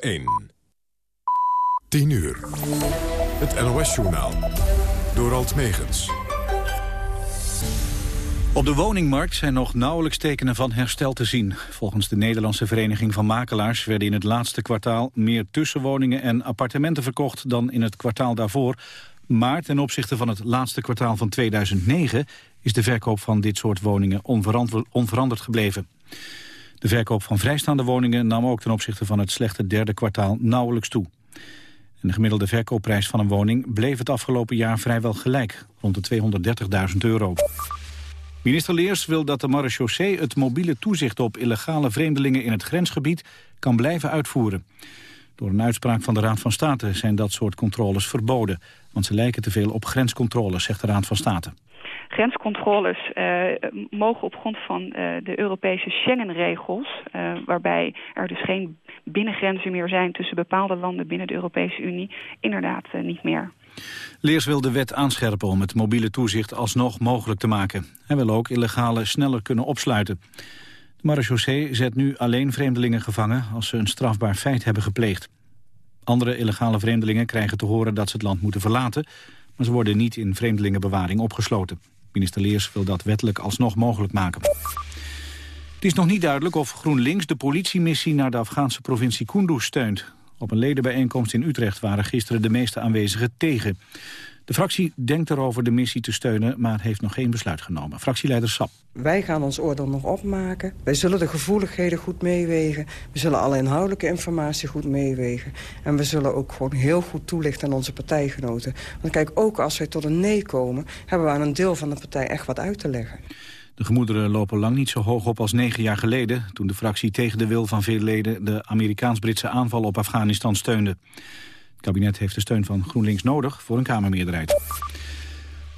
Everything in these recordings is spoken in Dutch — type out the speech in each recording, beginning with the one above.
1. 10 uur. Het NOS-journaal. Door Alt Megens. Op de woningmarkt zijn nog nauwelijks tekenen van herstel te zien. Volgens de Nederlandse Vereniging van Makelaars... werden in het laatste kwartaal meer tussenwoningen en appartementen verkocht... dan in het kwartaal daarvoor. Maar ten opzichte van het laatste kwartaal van 2009... is de verkoop van dit soort woningen onveranderd gebleven. De verkoop van vrijstaande woningen nam ook ten opzichte van het slechte derde kwartaal nauwelijks toe. En de gemiddelde verkoopprijs van een woning bleef het afgelopen jaar vrijwel gelijk, rond de 230.000 euro. Minister Leers wil dat de marechaussee het mobiele toezicht op illegale vreemdelingen in het grensgebied kan blijven uitvoeren. Door een uitspraak van de Raad van State zijn dat soort controles verboden, want ze lijken te veel op grenscontroles, zegt de Raad van State. Grenscontroles uh, mogen op grond van uh, de Europese Schengen-regels... Uh, waarbij er dus geen binnengrenzen meer zijn tussen bepaalde landen binnen de Europese Unie... inderdaad niet meer. Leers wil de wet aanscherpen om het mobiele toezicht alsnog mogelijk te maken. Hij wil ook illegale sneller kunnen opsluiten. De marechaussee zet nu alleen vreemdelingen gevangen als ze een strafbaar feit hebben gepleegd. Andere illegale vreemdelingen krijgen te horen dat ze het land moeten verlaten... maar ze worden niet in vreemdelingenbewaring opgesloten. Minister Leers wil dat wettelijk alsnog mogelijk maken. Het is nog niet duidelijk of GroenLinks de politiemissie naar de Afghaanse provincie Kunduz steunt. Op een ledenbijeenkomst in Utrecht waren gisteren de meeste aanwezigen tegen. De fractie denkt erover de missie te steunen, maar heeft nog geen besluit genomen. Fractieleider Sap. Wij gaan ons oordeel nog opmaken. Wij zullen de gevoeligheden goed meewegen. We zullen alle inhoudelijke informatie goed meewegen. En we zullen ook gewoon heel goed toelichten aan onze partijgenoten. Want kijk, ook als wij tot een nee komen... hebben we aan een deel van de partij echt wat uit te leggen. De gemoederen lopen lang niet zo hoog op als negen jaar geleden... toen de fractie tegen de wil van veel leden... de Amerikaans-Britse aanval op Afghanistan steunde. Kabinet heeft de steun van GroenLinks nodig voor een Kamermeerderheid.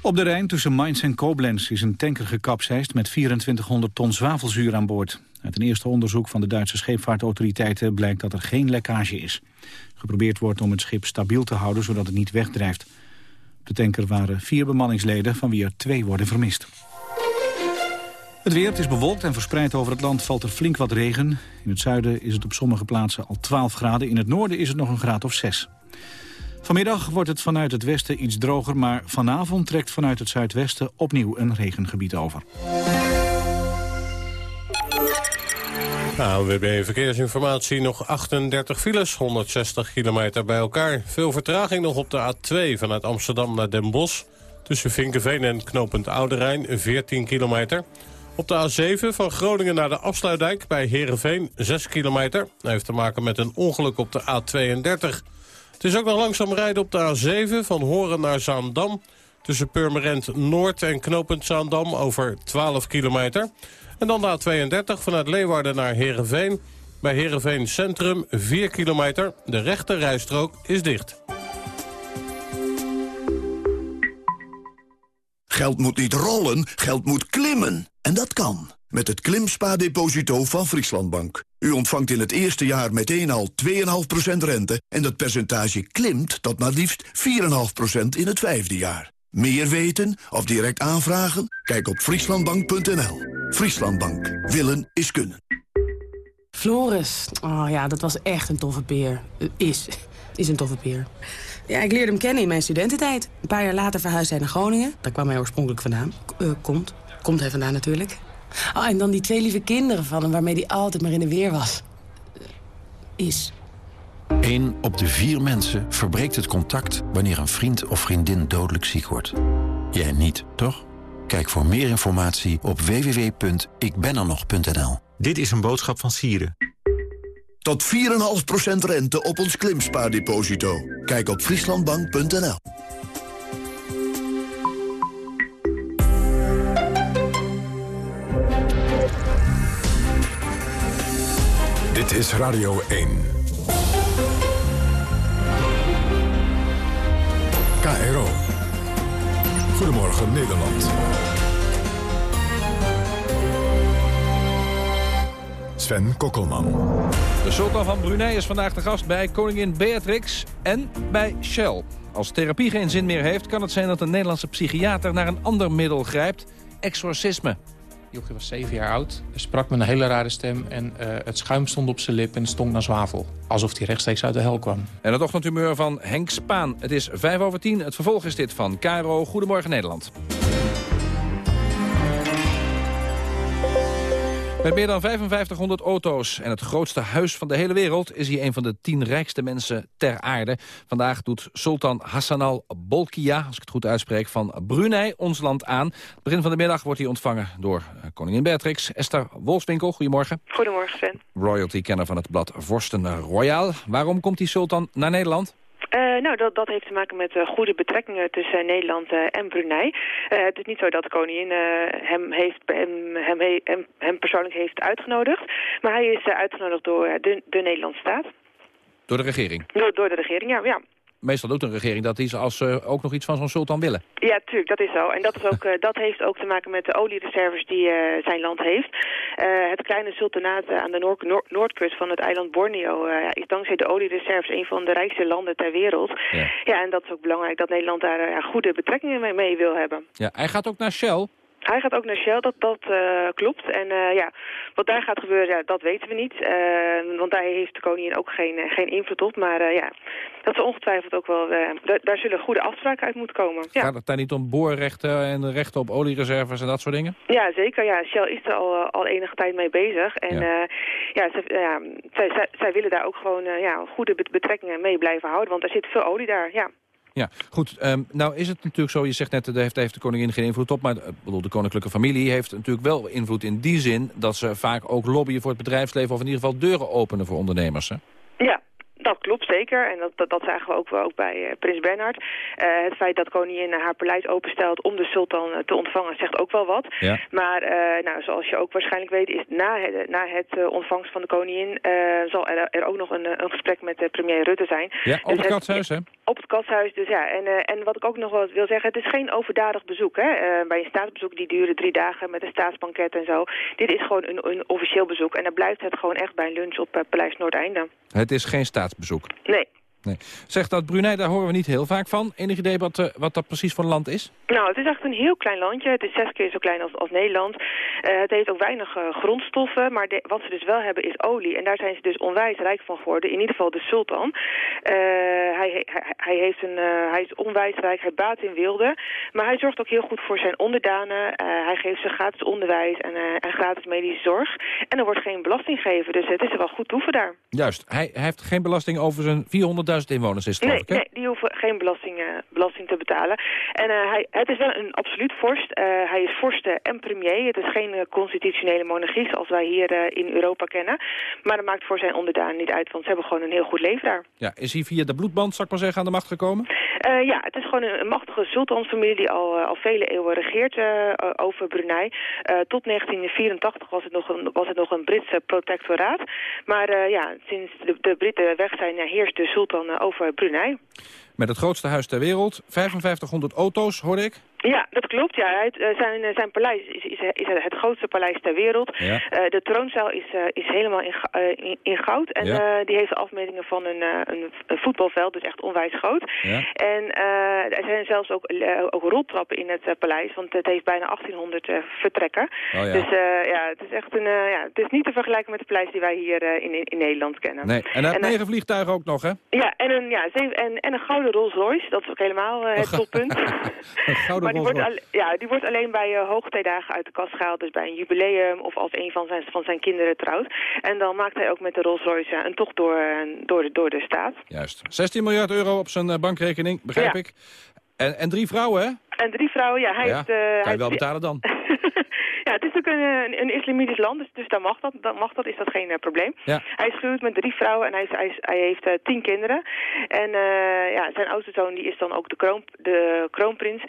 Op de Rijn tussen Mainz en Koblenz is een tanker gekapseist met 2400 ton zwavelzuur aan boord. Uit een eerste onderzoek van de Duitse scheepvaartautoriteiten blijkt dat er geen lekkage is. Geprobeerd wordt om het schip stabiel te houden zodat het niet wegdrijft. Op de tanker waren vier bemanningsleden van wie er twee worden vermist. Het weer, het is bewolkt en verspreid over het land valt er flink wat regen. In het zuiden is het op sommige plaatsen al 12 graden. In het noorden is het nog een graad of 6. Vanmiddag wordt het vanuit het westen iets droger... maar vanavond trekt vanuit het zuidwesten opnieuw een regengebied over. ANWB Verkeersinformatie, nog 38 files, 160 kilometer bij elkaar. Veel vertraging nog op de A2 vanuit Amsterdam naar Den Bosch. Tussen Vinkenveen en knooppunt Oude 14 kilometer. Op de A7 van Groningen naar de Afsluitdijk bij Heerenveen 6 kilometer. Dat heeft te maken met een ongeluk op de A32. Het is ook nog langzaam rijden op de A7 van Horen naar Zaandam. Tussen Purmerend Noord en Knopend Zaandam over 12 kilometer. En dan de A32 vanuit Leeuwarden naar Heerenveen. Bij Heerenveen Centrum 4 kilometer. De rechte rijstrook is dicht. Geld moet niet rollen, geld moet klimmen. En dat kan. Met het Klimspa-deposito van Frieslandbank. U ontvangt in het eerste jaar meteen al 2,5% rente... en dat percentage klimt tot maar liefst 4,5% in het vijfde jaar. Meer weten of direct aanvragen? Kijk op frieslandbank.nl. Frieslandbank. Willen is kunnen. Floris. Oh ja, dat was echt een toffe peer. Uh, is. Is een toffe peer. Ja, ik leerde hem kennen in mijn studententijd. Een paar jaar later verhuisde hij naar Groningen. Daar kwam hij oorspronkelijk vandaan. Uh, komt. Komt hij vandaan natuurlijk. Oh, en dan die twee lieve kinderen van hem waarmee hij altijd maar in de weer was. Is. Eén op de vier mensen verbreekt het contact wanneer een vriend of vriendin dodelijk ziek wordt. Jij niet, toch? Kijk voor meer informatie op www.ikbenernog.nl. Dit is een boodschap van Sieren. Tot 4,5% rente op ons klimspaardeposito. Kijk op frieslandbank.nl. Dit is Radio 1. KRO. Goedemorgen Nederland. Sven Kokkelman. De sultan van Brunei is vandaag de gast bij koningin Beatrix en bij Shell. Als therapie geen zin meer heeft, kan het zijn dat een Nederlandse psychiater naar een ander middel grijpt, exorcisme. Jochie was zeven jaar oud, sprak met een hele rare stem... en uh, het schuim stond op zijn lip en stonk naar zwavel. Alsof hij rechtstreeks uit de hel kwam. En het ochtendhumeur van Henk Spaan. Het is vijf over tien. Het vervolg is dit van Caro. Goedemorgen Nederland. Met meer dan 5500 auto's en het grootste huis van de hele wereld... is hij een van de tien rijkste mensen ter aarde. Vandaag doet Sultan Hassanal Bolkiah, als ik het goed uitspreek... van Brunei ons land aan. Begin van de middag wordt hij ontvangen door eh, koningin Beatrix. Esther Wolfswinkel, goedemorgen. Goedemorgen, Sven. Royalty-kenner van het blad Vorsten Royal. Waarom komt die sultan naar Nederland? Uh, nou, dat, dat heeft te maken met uh, goede betrekkingen tussen Nederland uh, en Brunei. het is niet zo dat de koningin hem, heeft, hem, hem, hem, hem, persoonlijk heeft uitgenodigd. Maar hij is uitgenodigd door de, de Nederlandse staat. Door de regering? Door, door de regering, ja. ja meestal doet een regering dat is als ze ook nog iets van zo'n sultan willen. Ja, tuurlijk, dat is zo. En dat, is ook, uh, dat heeft ook te maken met de oliereserves die uh, zijn land heeft. Uh, het kleine sultanaat aan de noord noord noordkust van het eiland Borneo is dankzij de oliereserves een van de rijkste landen ter wereld. Ja, ja en dat is ook belangrijk dat Nederland daar goede betrekkingen mee, mee wil hebben. Ja, hij gaat ook naar Shell. Hij gaat ook naar Shell, dat, dat uh, klopt. En uh, ja, wat daar gaat gebeuren, ja, dat weten we niet. Uh, want daar heeft de koningin ook geen, geen invloed op. Maar ja, dat is ongetwijfeld ook wel... daar zullen goede afspraken uit moeten komen. Ja. Gaat het daar niet om boorrechten en rechten op oliereserves en dat soort dingen? Ja, zeker. Ja, Shell is er al, al enige tijd mee bezig. En ja, ja, ze, ja zij, zij, zij, willen daar ook gewoon ja, goede betrekkingen mee blijven houden. Want er zit veel olie daar, ja. Ja, goed. Um, nou is het natuurlijk zo, je zegt net, daar heeft, heeft de koningin geen invloed op... maar bedoel, de koninklijke familie heeft natuurlijk wel invloed in die zin... dat ze vaak ook lobbyen voor het bedrijfsleven... of in ieder geval deuren openen voor ondernemers, hè? Ja, dat klopt zeker. En dat, dat, dat zagen we ook, ook bij uh, prins Bernhard. Uh, het feit dat koningin haar paleis openstelt om de sultan te ontvangen zegt ook wel wat. Ja. Maar nou, zoals je ook waarschijnlijk weet is na het, na het ontvangst van de koningin... zal er, er, ook nog een, een gesprek met premier Rutte zijn. Ja, op dus het katshuis hè? Op het katshuis, dus ja. En, en wat ik ook nog wel wil zeggen, het is geen overdadig bezoek. Hè? bij een staatsbezoek die duurde drie dagen met een staatsbanket en zo. Dit is gewoon een, een officieel bezoek. En dan blijft het gewoon echt bij een lunch op Paleis Noordeinde. Het is geen staatsbezoek? Nee. Nee. Zegt dat Brunei, daar horen we niet heel vaak van. Enig idee wat, uh, wat dat precies voor een land is? Nou, het is echt een heel klein landje. Het is zes keer zo klein als, als Nederland. Uh, het heeft ook weinig uh, grondstoffen, maar de, wat ze dus wel hebben is olie. En daar zijn ze dus onwijs rijk van geworden. In ieder geval de sultan. hij, hij, hij, heeft een, hij is onwijs rijk, hij baat in wilde. Maar hij zorgt ook heel goed voor zijn onderdanen. hij geeft ze gratis onderwijs en, en, gratis medische zorg. En er wordt geen belasting gegeven, dus het is er wel goed toeven daar. Juist, hij, hij heeft geen belasting over zijn 400.000 inwoners is het nee, nee, die hoeven geen belasting, uh, belasting te betalen. En uh, hij, het is wel een absoluut vorst. Uh, hij is vorst en premier. Het is geen constitutionele monarchie zoals wij hier in Europa kennen. Maar dat maakt voor zijn onderdanen niet uit, want ze hebben gewoon een heel goed leven daar. Ja, is hij via de bloedband, zal ik maar zeggen, aan de macht gekomen? Ja, het is gewoon een, machtige sultanfamilie die al, al vele eeuwen regeert over Brunei. tot 1984 was het nog een, was het nog een Britse protectoraat. Maar ja, sinds de, de Britten weg zijn, heerst de sultan eh, over Brunei. Met het grootste huis ter wereld, 5500 auto's, hoorde ik? Ja, dat klopt. Ja. Uh, zijn, uh, zijn paleis is, is, is, het grootste paleis ter wereld. Ja. Uh, de troonzaal is, is helemaal in, in, in, goud. En ja. die heeft afmetingen van een, een, een, voetbalveld, dus echt onwijs groot. Ja. En er zijn zelfs ook, ook roltrappen in het paleis, want het heeft bijna 1800 vertrekken. Oh, dus ja, het is echt een, ja, het is niet te vergelijken met de paleis die wij hier in, in, in, Nederland kennen. Nee. En hij heeft negen vliegtuigen ook nog, hè? Ja, en een, ja, zeven, en, en een gouden Rolls Royce. Dat is ook helemaal het toppunt. gouden die wordt, ja, die wordt alleen bij uh, hoogtijdagen uit de kast gehaald. Dus bij een jubileum of als een van zijn, van zijn kinderen trouwt. En dan maakt hij ook met de Rolls Royce een tocht door, door, de, door de staat. Juist. 16 miljard euro op zijn bankrekening, begrijp ik. En, en drie vrouwen, hè? En drie vrouwen, ja. Hij ja, heeft, uh, kan je wel betalen dan? ja, het is ook een, een, islamitisch land, dus, dus dan mag dat, dan mag dat, is dat geen uh, probleem. Ja. Hij is gehuwd met drie vrouwen en hij, is, hij, is, hij heeft uh, tien kinderen. En ja, zijn oudste zoon die is dan ook de, kroon, de kroonprins.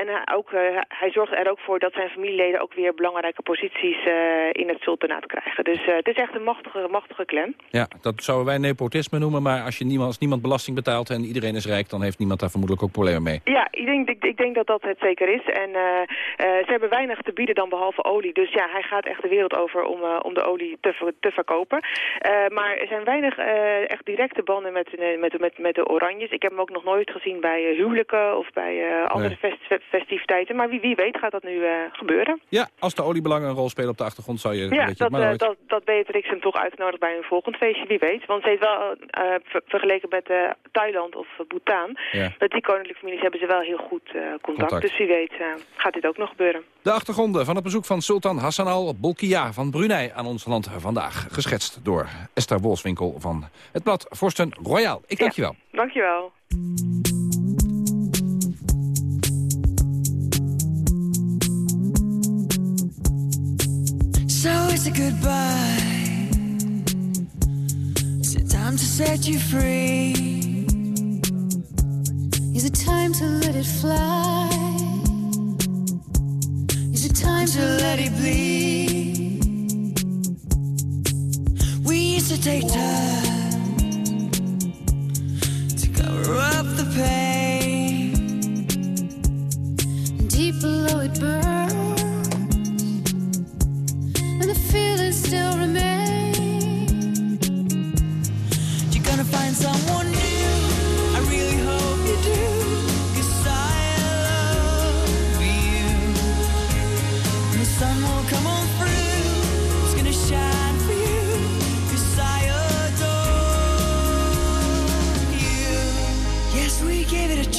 en hij, ook, hij zorgt er ook voor dat zijn familieleden ook weer belangrijke posities in het sultanaat krijgen. Dus het is echt een machtige, machtige clan. Ja, dat zouden wij nepotisme noemen, maar als, je niemand, als niemand belasting betaalt en iedereen is rijk, dan heeft niemand daar vermoedelijk ook problemen mee. Ja, ik denk, ik, ik denk dat dat het zeker is. En ze hebben weinig te bieden dan behalve olie. Dus ja, hij gaat echt de wereld over om, om de olie te, te verkopen. maar er zijn weinig echt directe banden met, met, met, met de Oranjes. Ik heb hem ook nog nooit gezien bij huwelijken of bij andere festiviteiten. Maar wie, wie weet gaat dat nu gebeuren. Ja, als de oliebelangen een rol spelen op de achtergrond zou je... Ja, dat, maar dat, dat Beatrix hem toch uitgenodigd bij een volgend feestje, wie weet. Want ze heeft wel vergeleken met Thailand of Bhutan. Ja. Met die koninklijke families hebben ze wel heel goed contact. Dus wie weet gaat dit ook nog gebeuren. De achtergronden van het bezoek van Sultan Hassan al-Bolkiah van Brunei aan ons land vandaag. Geschetst door Esther Wolfswinkel van het blad Vorsten Royaal. Ik dank je wel. Dank je wel. So it's a goodbye. Is it time to set you free? Is it time to let it fly? Is it time to let it bleed. We used to take time to cover up the pain. Deep below it burns,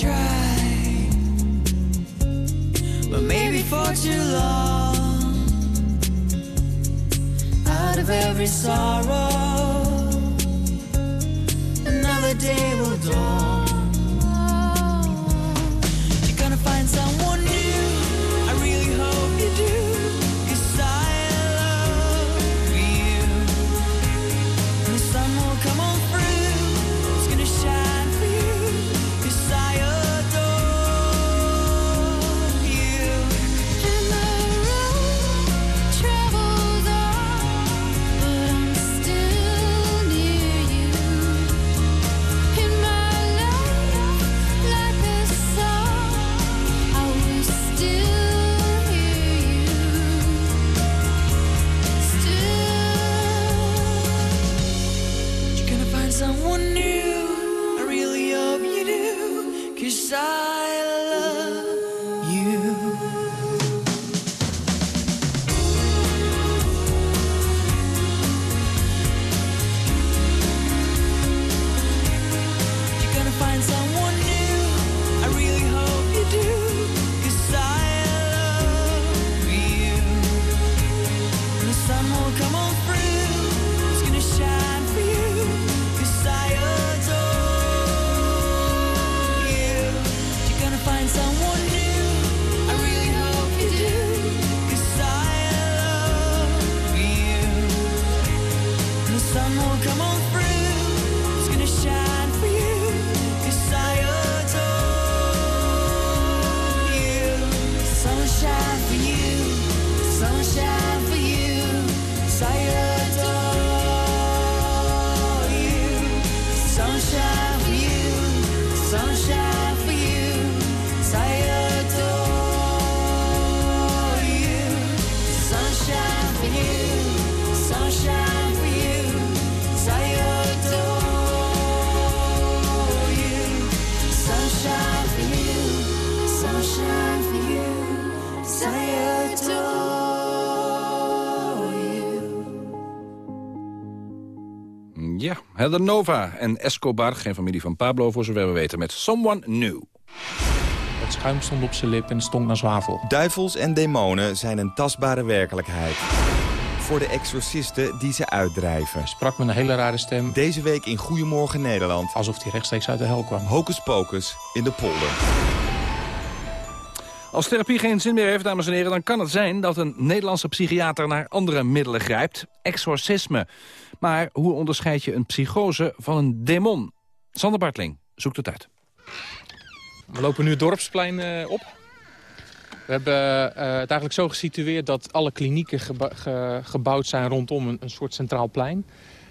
try. But maybe for too long. Out of every sorrow, another day will dawn. Heather Nova en Escobar, geen familie van Pablo voor zover we weten, met Someone New. Het schuim stond op zijn lip en stonk naar zwavel. Duivels en demonen zijn een tastbare werkelijkheid. Voor de exorcisten die ze uitdrijven. sprak met een hele rare stem. Deze week in Goedemorgen Nederland. Alsof hij rechtstreeks uit de hel kwam. Hocus pocus in de polder. Als therapie geen zin meer heeft, dames en heren... dan kan het zijn dat een Nederlandse psychiater naar andere middelen grijpt. Exorcisme. Maar hoe onderscheid je een psychose van een demon? Sander Bartling zoekt het uit. We lopen nu het dorpsplein uh, op. We hebben uh, het eigenlijk zo gesitueerd dat alle klinieken gebouwd zijn rondom een, soort centraal plein.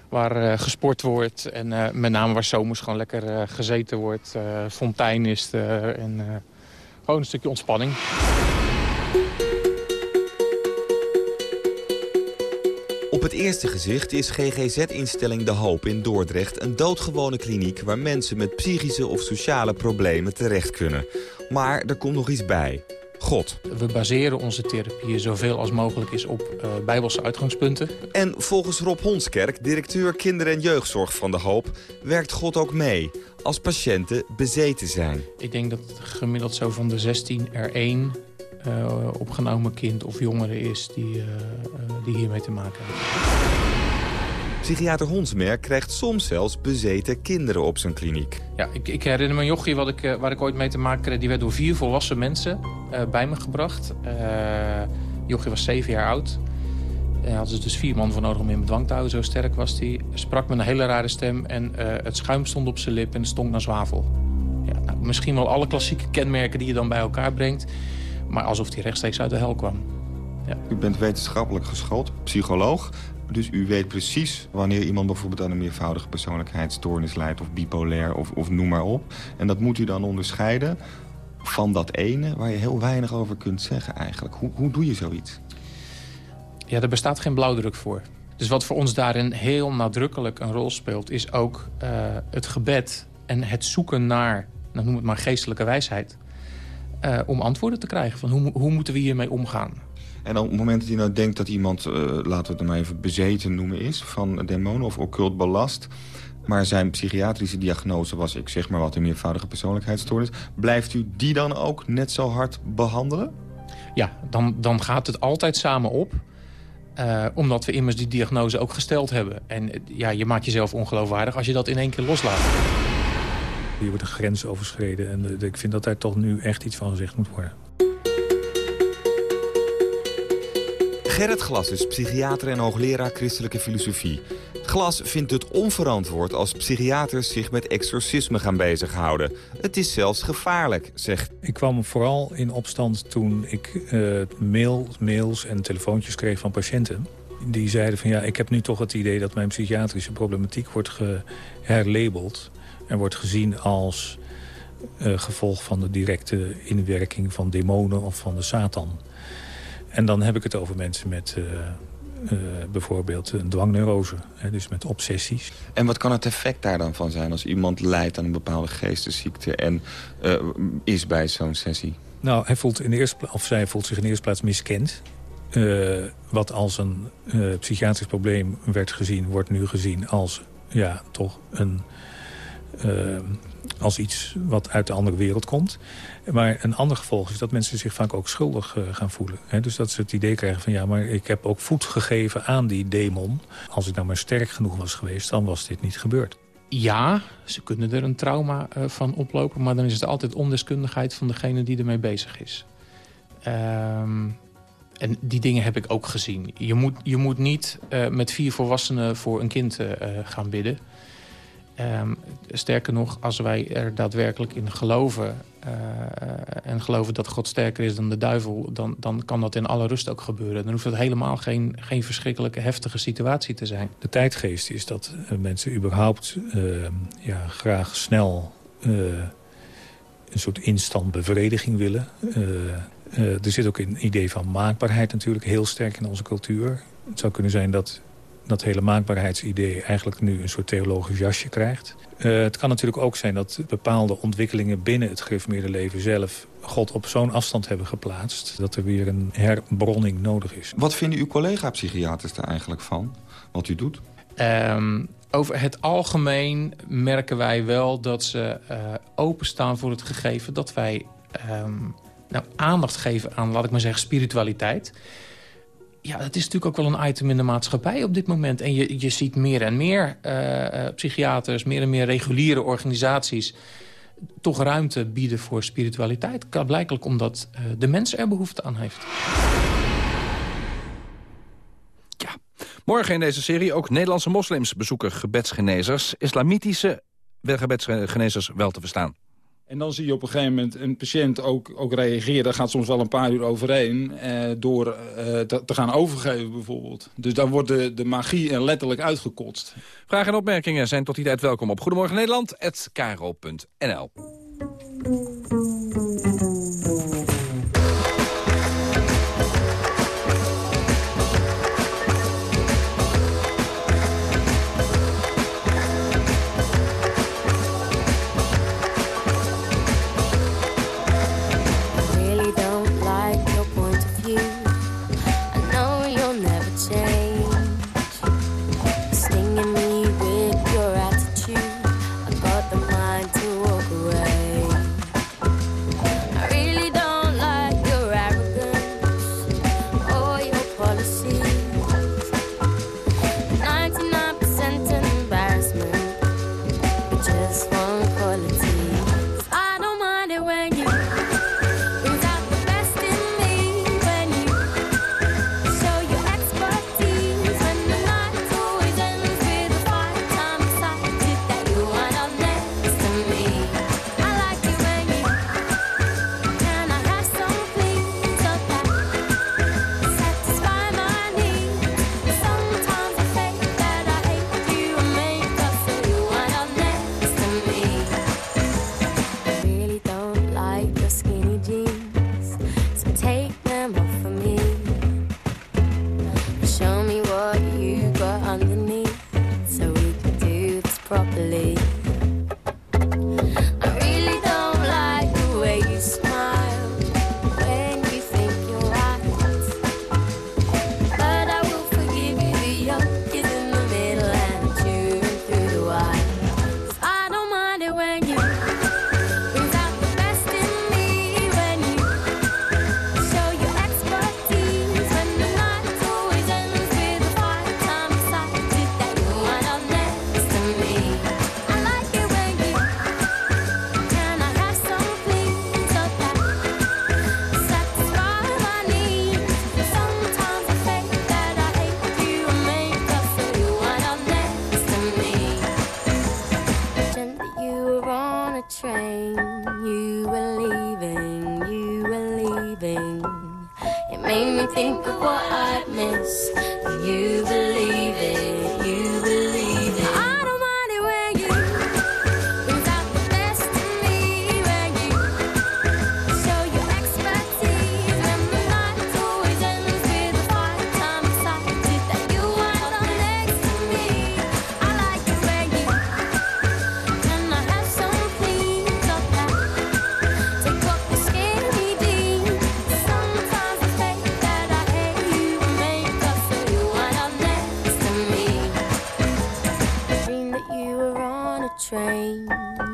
Waar uh, gesport wordt en met name waar zomers gewoon lekker gezeten wordt. fontein is en gewoon een stukje ontspanning. Het eerste gezicht is GGZ-instelling De Hoop in Dordrecht... een doodgewone kliniek waar mensen met psychische of sociale problemen terecht kunnen. Maar er komt nog iets bij. God. We baseren onze therapieën zoveel als mogelijk is op uh, bijbelse uitgangspunten. En volgens Rob Honskerk, directeur kinder- en jeugdzorg van De Hoop... werkt God ook mee als patiënten bezeten zijn. Ik denk dat gemiddeld zo van de 16 er één uh, opgenomen kind of jongere is die, uh, die hiermee te maken heeft. Psychiater Honsmerk krijgt soms zelfs bezeten kinderen op zijn kliniek. Ja, ik, ik herinner me een jochie wat ik, waar ik ooit mee te maken kreeg. Die werd door vier volwassen mensen uh, bij me gebracht. Uh, jochie was zeven jaar oud. Hij had ze dus vier man voor nodig om in bedwang te houden. Zo sterk was hij. Sprak met een hele rare stem en uh, het schuim stond op zijn lip en het stonk naar zwavel. Ja, nou, misschien wel alle klassieke kenmerken die je dan bij elkaar brengt. Maar alsof hij rechtstreeks uit de hel kwam. Ja. U bent wetenschappelijk geschoold, psycholoog. Dus u weet precies wanneer iemand bijvoorbeeld aan een meervoudige persoonlijkheidsstoornis leidt... of bipolair of, of noem maar op. En dat moet u dan onderscheiden van dat ene waar je heel weinig over kunt zeggen eigenlijk. Hoe, hoe doe je zoiets? Ja, er bestaat geen blauwdruk voor. Dus wat voor ons daarin heel nadrukkelijk een rol speelt... is ook uh, het gebed en het zoeken naar, nou noem het maar geestelijke wijsheid... Uh, om antwoorden te krijgen van hoe, hoe moeten we hiermee omgaan. En op het moment dat je nou denkt dat iemand, uh, laten we het dan maar even bezeten noemen is... van demonen of occult belast... maar zijn psychiatrische diagnose was, ik zeg maar wat, een meervoudige persoonlijkheidsstoornis... blijft u die dan ook net zo hard behandelen? Ja, dan, dan gaat het altijd samen op... Uh, omdat we immers die diagnose ook gesteld hebben. En ja, je maakt jezelf ongeloofwaardig als je dat in één keer loslaat. Hier wordt een grens overschreden en uh, ik vind dat daar toch nu echt iets van gezegd moet worden. Gerrit Glas is psychiater en hoogleraar christelijke filosofie. Glas vindt het onverantwoord als psychiaters zich met exorcisme gaan bezighouden. Het is zelfs gevaarlijk, zegt... Ik kwam vooral in opstand toen ik uh, mail, mails en telefoontjes kreeg van patiënten. Die zeiden van ja, ik heb nu toch het idee dat mijn psychiatrische problematiek wordt geherlabeld. En wordt gezien als uh, gevolg van de directe inwerking van demonen of van de Satan. En dan heb ik het over mensen met uh, uh, bijvoorbeeld een dwangneurose. Hè, dus met obsessies. En wat kan het effect daar dan van zijn als iemand lijdt aan een bepaalde geestesziekte... en is bij zo'n sessie? Nou, hij voelt in de eerste of zij voelt zich in de eerste plaats miskend. wat als een psychiatrisch probleem werd gezien, wordt nu gezien als ja, toch een als iets wat uit de andere wereld komt. Maar een ander gevolg is dat mensen zich vaak ook schuldig uh, gaan voelen. Dus dat ze het idee krijgen van ja, maar ik heb ook voet gegeven aan die demon. Als ik nou maar sterk genoeg was geweest, dan was dit niet gebeurd. Ja, ze kunnen er een trauma uh, van oplopen... maar dan is het altijd ondeskundigheid van degene die ermee bezig is. Um, en die dingen heb ik ook gezien. Je moet, je moet niet met vier volwassenen voor een kind gaan bidden. Um, sterker nog, als wij er daadwerkelijk in geloven... Uh, en geloven dat God sterker is dan de duivel... dan, dan kan dat in alle rust ook gebeuren. Dan hoeft het helemaal geen, geen verschrikkelijke heftige situatie te zijn. De tijdgeest is dat uh, mensen überhaupt uh, ja, graag snel... een soort instant bevrediging willen. er zit ook een idee van maakbaarheid natuurlijk heel sterk in onze cultuur. Het zou kunnen zijn dat dat hele maakbaarheidsidee eigenlijk nu een soort theologisch jasje krijgt. Uh, het kan natuurlijk ook zijn dat bepaalde ontwikkelingen binnen het gereformeerde leven zelf God op zo'n afstand hebben geplaatst... dat er weer een herbronning nodig is. Wat vinden uw collega-psychiaters er eigenlijk van, wat u doet? Um, over het algemeen merken wij wel dat ze uh, openstaan voor het gegeven... dat wij um, nou, aandacht geven aan, laat ik maar zeggen, spiritualiteit ja, het is natuurlijk ook wel een item in de maatschappij op dit moment. En je, je ziet meer en meer uh, psychiaters, meer en meer reguliere organisaties... toch ruimte bieden voor spiritualiteit. Blijkelijk omdat uh, de mens er behoefte aan heeft. Ja, morgen in deze serie ook Nederlandse moslims bezoeken gebedsgenezers. Islamitische gebedsgenezers wel te verstaan. En dan zie je op een gegeven moment een patiënt ook, ook reageren. Daar gaat soms wel een paar uur overheen. Eh, door eh, te, gaan overgeven bijvoorbeeld. Dus dan wordt de, de magie er letterlijk uitgekotst. Vragen en opmerkingen zijn tot die tijd welkom op Goedemorgen Nederland@kro.nl.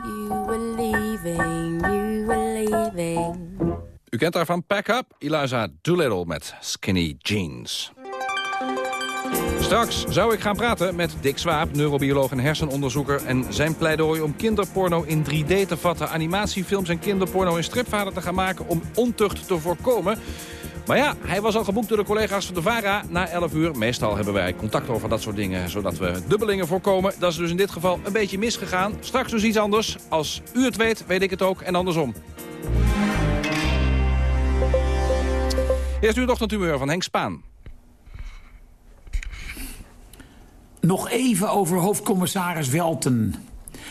You leaving, you leaving. U kent haar van Pack Up, Eliza Doolittle met Skinny Jeans. Straks zou ik gaan praten met Dick Swaap, neurobioloog en hersenonderzoeker... en zijn pleidooi om kinderporno in 3D te vatten... animatiefilms en kinderporno in stripvader te gaan maken... om ontucht te voorkomen. Maar ja, hij was al geboekt door de collega's van de VARA na 11 uur. Meestal hebben wij contact over dat soort dingen, zodat we dubbelingen voorkomen. Dat is dus in dit geval een beetje misgegaan. Straks dus iets anders. Als u het weet, weet ik het ook en andersom. Eerst nu het ochtendhumeur van Henk Spaan. Nog even over hoofdcommissaris Welten.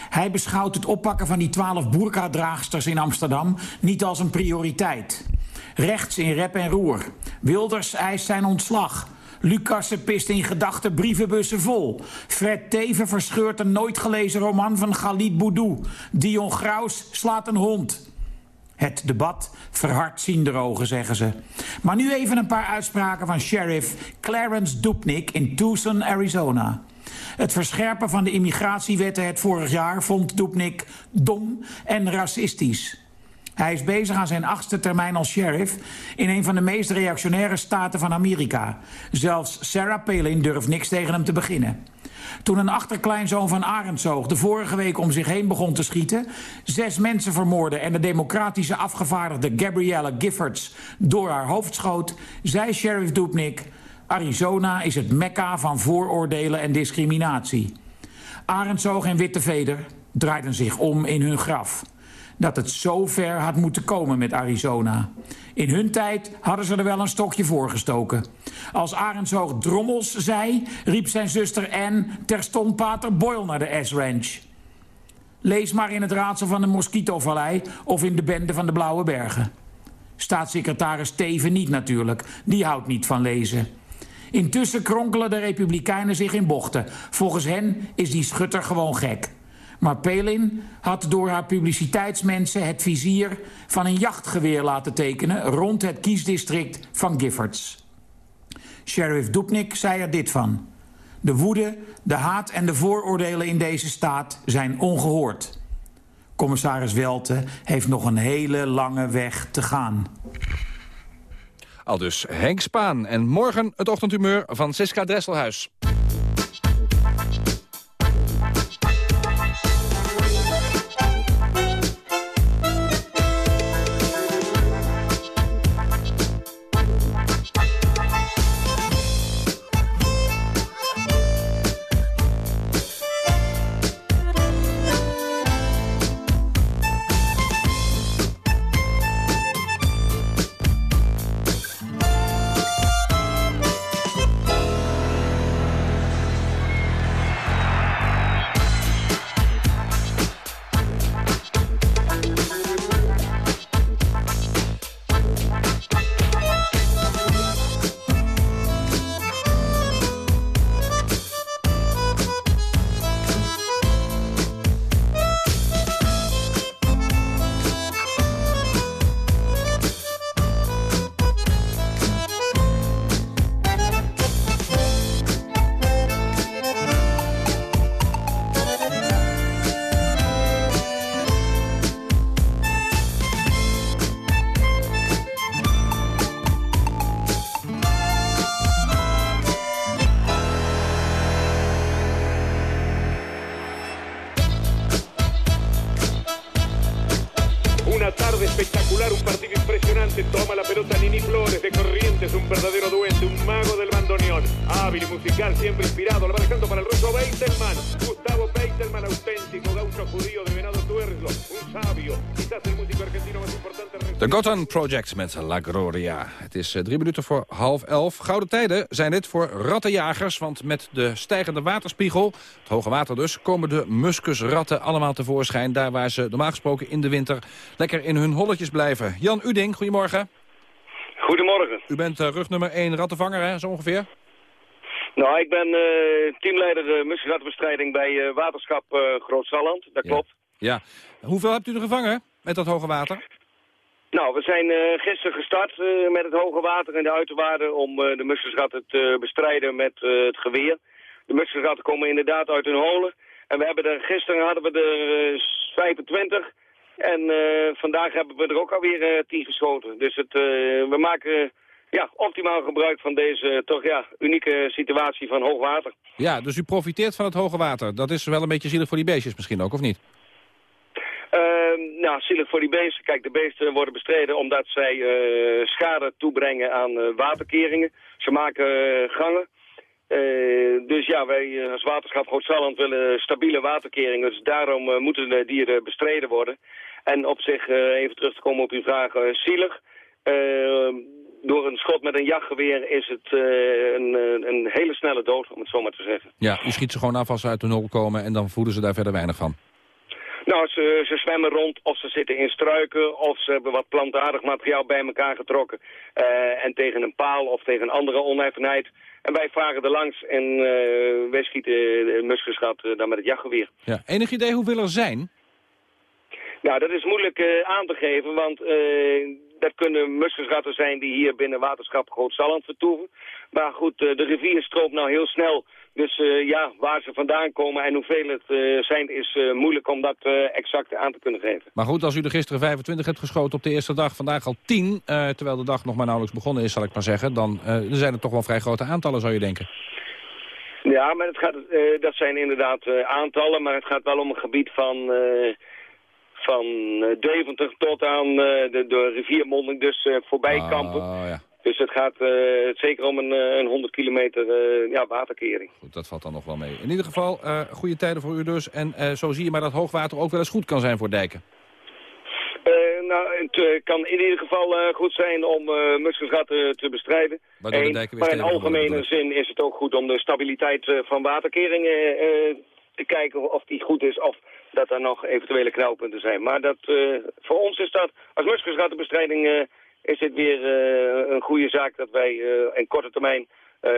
Hij beschouwt het oppakken van die twaalf boerka-draagsters in Amsterdam niet als een prioriteit. Rechts in rep en roer. Wilders eist zijn ontslag. Lucassen pist in gedachten brievenbussen vol. Fred Teven verscheurt een nooit gelezen roman van Khalid Boudou. Dion Graus slaat een hond. Het debat verhardt zienderogen, zeggen ze. Maar nu even een paar uitspraken van sheriff Clarence Dupnik in Tucson, Arizona. Het verscherpen van de immigratiewetten het vorig jaar vond Dupnik dom en racistisch. Hij is bezig aan zijn achtste termijn als sheriff in een van de meest reactionaire staten van Amerika. Zelfs Sarah Palin durft niks tegen hem te beginnen. Toen een achterkleinzoon van Arendsoog de vorige week om zich heen begon te schieten... zes mensen vermoordde en de democratische afgevaardigde Gabrielle Giffords door haar hoofd schoot... zei sheriff Dupnik... Arizona is het mekka van vooroordelen en discriminatie. Arendsoog en Witte Veder draaiden zich om in hun graf dat het zo ver had moeten komen met Arizona. In hun tijd hadden ze er wel een stokje voor gestoken. Als Arendshoog drommels zei, riep zijn zuster Anne terstond pater Boyle naar de S-Ranch. Lees maar in het raadsel van de Mosquito-vallei of in de bende van de Blauwe Bergen. Staatssecretaris Teven niet natuurlijk, die houdt niet van lezen. Intussen kronkelen de republikeinen zich in bochten. Volgens hen is die schutter gewoon gek. Maar Pelin had door haar publiciteitsmensen het vizier van een jachtgeweer laten tekenen rond het kiesdistrict van Giffords. Sheriff Dupnik zei er dit van. De woede, de haat en de vooroordelen in deze staat zijn ongehoord. Commissaris Welte heeft nog een hele lange weg te gaan. Al dus Henk Spaan. En morgen het ochtendhumeur van Siska Dresselhuis. Gotham Project met La Gloria. Het is eh, drie minuten voor half elf. Gouden tijden zijn dit voor rattenjagers, want met de stijgende waterspiegel, het hoge water dus, komen de muskusratten allemaal tevoorschijn. Daar waar ze normaal gesproken in de winter lekker in hun holletjes blijven. Jan Uding, goedemorgen. Goedemorgen. U bent uh, rug nummer 1 rattenvanger, hè, zo ongeveer? Nou, ik ben uh, teamleider de muskusrattenbestrijding bij uh, Waterschap Groot-Zalland. Dat klopt. Ja. Hoeveel hebt u er gevangen met dat hoge water? Nou, we zijn uh, gisteren gestart uh, met het hoge water en de uiterwaarden om uh, de muskusratten te bestrijden met het geweer. De muskusratten komen inderdaad uit hun holen. En we hebben er, gisteren hadden we er 25 en vandaag hebben we er ook alweer 10 geschoten. Dus het, we maken ja, optimaal gebruik van deze toch ja, unieke situatie van hoog water. Ja, dus u profiteert van het hoge water. Dat is wel een beetje zielig voor die beestjes misschien ook, of niet? Uh, nou, zielig voor die beesten. Kijk, de beesten worden bestreden omdat zij uh, schade toebrengen aan uh, waterkeringen. Ze maken uh, gangen. dus ja, wij als waterschap Groot-Zalland willen stabiele waterkeringen. Dus daarom moeten de dieren bestreden worden. En op zich, even terug te komen op uw vraag, zielig. door een schot met een jachtgeweer is het een, een hele snelle dood, om het zo maar te zeggen. Ja, u schiet ze gewoon af als ze uit hun hol komen en dan voeden ze daar verder weinig van. Nou, ze, ze, zwemmen rond of ze zitten in struiken of ze hebben wat plantaardig materiaal bij elkaar getrokken. Uh, en tegen een paal of tegen een andere oneffenheid. En wij varen er langs en uh, wij schieten de muskusrat uh, dan met het jachtgeweer. Ja. Enig idee hoeveel er zijn? Nou, dat is moeilijk aan te geven, want dat kunnen muskusratten zijn die hier binnen waterschap Groot-Zalland vertoeven. Maar goed, de rivier stroomt nou heel snel dus uh, ja, waar ze vandaan komen en hoeveel het uh, zijn is uh, moeilijk om dat exact aan te kunnen geven. Maar goed, als u er gisteren 25 hebt geschoten op de eerste dag, vandaag al 10... terwijl de dag nog maar nauwelijks begonnen is, zal ik maar zeggen... dan zijn het toch wel vrij grote aantallen, zou je denken. Ja, maar het gaat, dat zijn inderdaad aantallen, maar het gaat wel om een gebied van van Deventer tot aan de, de riviermonding, dus voorbij Ah, kampen. ja. Dus het gaat uh, zeker om een, uh, een 100 kilometer uh, ja, waterkering. Goed, dat valt dan nog wel mee. In ieder geval, goede tijden voor u dus. En zo zie je maar dat hoogwater ook wel eens goed kan zijn voor dijken. nou, het kan in ieder geval goed zijn om muskusratten te bestrijden. De maar in algemene zin is het ook goed om de stabiliteit van waterkeringen te kijken of die goed is. Of dat er nog eventuele knelpunten zijn. Maar dat, voor ons is dat als muskusrattenbestrijding is het weer uh, een goede zaak dat wij in korte termijn uh,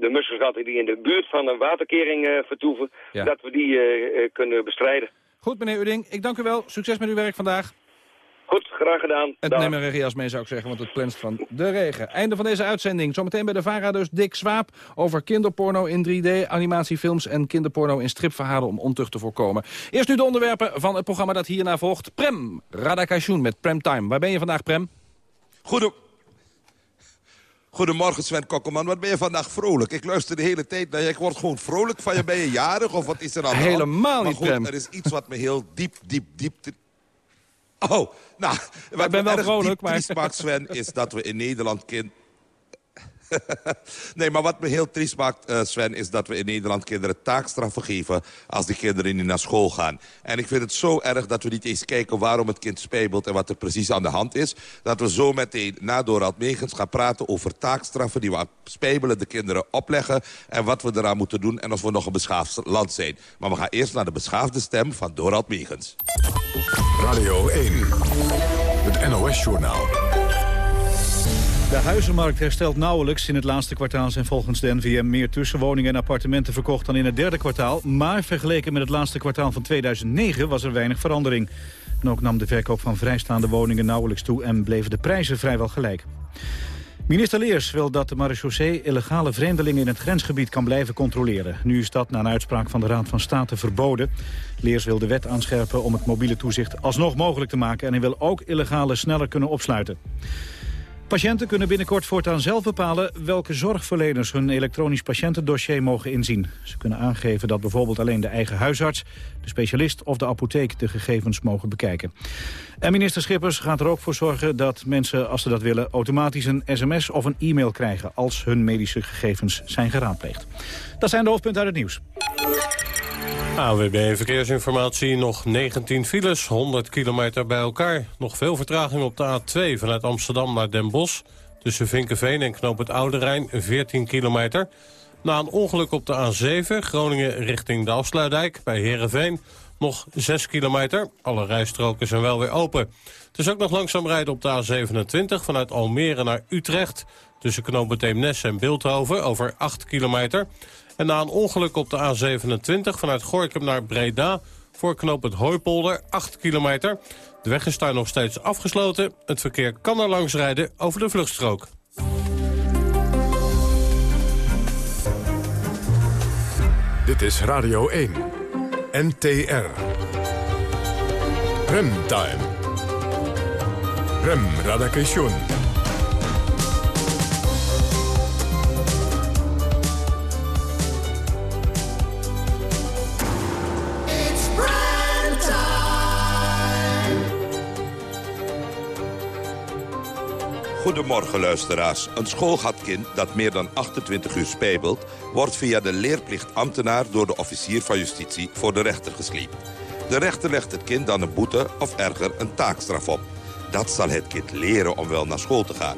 de muskusratten die in de buurt van een waterkering vertoeven, Ja. dat we die kunnen bestrijden. Goed, meneer Uding. Ik dank u wel. Succes met uw werk vandaag. Goed, graag gedaan. En Dag. neem een regenjas mee, zou ik zeggen, want het plenst van de regen. Einde van deze uitzending. Zometeen bij de VARA dus Dick Swaap over kinderporno in 3D, animatiefilms en kinderporno in stripverhalen om ontucht te voorkomen. Eerst nu de onderwerpen van het programma dat hierna volgt. Prem Radakashun met Prem Time. Waar ben je vandaag, Prem? Goedem... Goedemorgen Sven Kokkelman, wat ben je vandaag vrolijk? Ik luister de hele tijd naar je, ik word gewoon vrolijk van je. Ben je jarig of wat is er aan de hand? Helemaal Maar niet, goed, Prem. er is iets wat me heel diep, diep, diep... Oh, nou, wat ben me wel vrolijk, maar- triest maakt, Sven, is dat we in Nederland kind... nee, maar wat me heel triest maakt, eh, Sven, is dat we in Nederland kinderen taakstraffen geven als die kinderen niet naar school gaan. En ik vind het zo erg dat we niet eens kijken waarom het kind spijbelt en wat er precies aan de hand is. Dat we zo meteen na Dorald Megens gaan praten over taakstraffen die we aan spijbelende kinderen opleggen. En wat we eraan moeten doen en of we nog een beschaafd land zijn. Maar we gaan eerst naar de beschaafde stem van Dorald Megens. Radio 1, het NOS-journaal. De huizenmarkt herstelt nauwelijks. In het laatste kwartaal zijn volgens de NVM meer tussenwoningen en appartementen verkocht dan in het derde kwartaal. Maar vergeleken met het laatste kwartaal van 2009 was er weinig verandering. En ook nam de verkoop van vrijstaande woningen nauwelijks toe en bleven de prijzen vrijwel gelijk. Minister Leers wil dat de marechaussee illegale vreemdelingen in het grensgebied kan blijven controleren. Nu is dat na een uitspraak van de Raad van State verboden. Leers wil de wet aanscherpen om het mobiele toezicht alsnog mogelijk te maken... en hij wil ook illegale sneller kunnen opsluiten. Patiënten kunnen binnenkort voortaan zelf bepalen welke zorgverleners hun elektronisch patiëntendossier mogen inzien. Ze kunnen aangeven dat bijvoorbeeld alleen de eigen huisarts, de specialist of de apotheek de gegevens mogen bekijken. En minister Schippers gaat er ook voor zorgen dat mensen, als ze dat willen, automatisch een sms of een e-mail krijgen als hun medische gegevens zijn geraadpleegd. Dat zijn de hoofdpunten uit het nieuws. AWB Verkeersinformatie, nog 19 files, 100 kilometer bij elkaar. Nog veel vertraging op de A2 vanuit Amsterdam naar Den Bosch. Tussen Vinkenveen en Knoop het Oude Rijn, 14 kilometer. Na een ongeluk op de A7, Groningen richting de Afsluitdijk bij Heerenveen... nog 6 kilometer. Alle rijstroken zijn wel weer open. Het is ook nog langzaam rijden op de A27 vanuit Almere naar Utrecht... tussen Knoop Nes en Beeldhoven over 8 kilometer... En na een ongeluk op de A27 vanuit Gorkum naar Breda... voor knoop het Hooipolder, 8 kilometer. De weg is daar nog steeds afgesloten. Het verkeer kan er langs rijden over de vluchtstrook. Dit is Radio 1. NTR. Remtime. Rem Radakation. Goedemorgen luisteraars. Een schoolgatkind dat meer dan 28 uur spijbelt... wordt via de leerplichtambtenaar door de officier van justitie voor de rechter gesleept. De rechter legt het kind dan een boete of erger een taakstraf op. Dat zal het kind leren om wel naar school te gaan.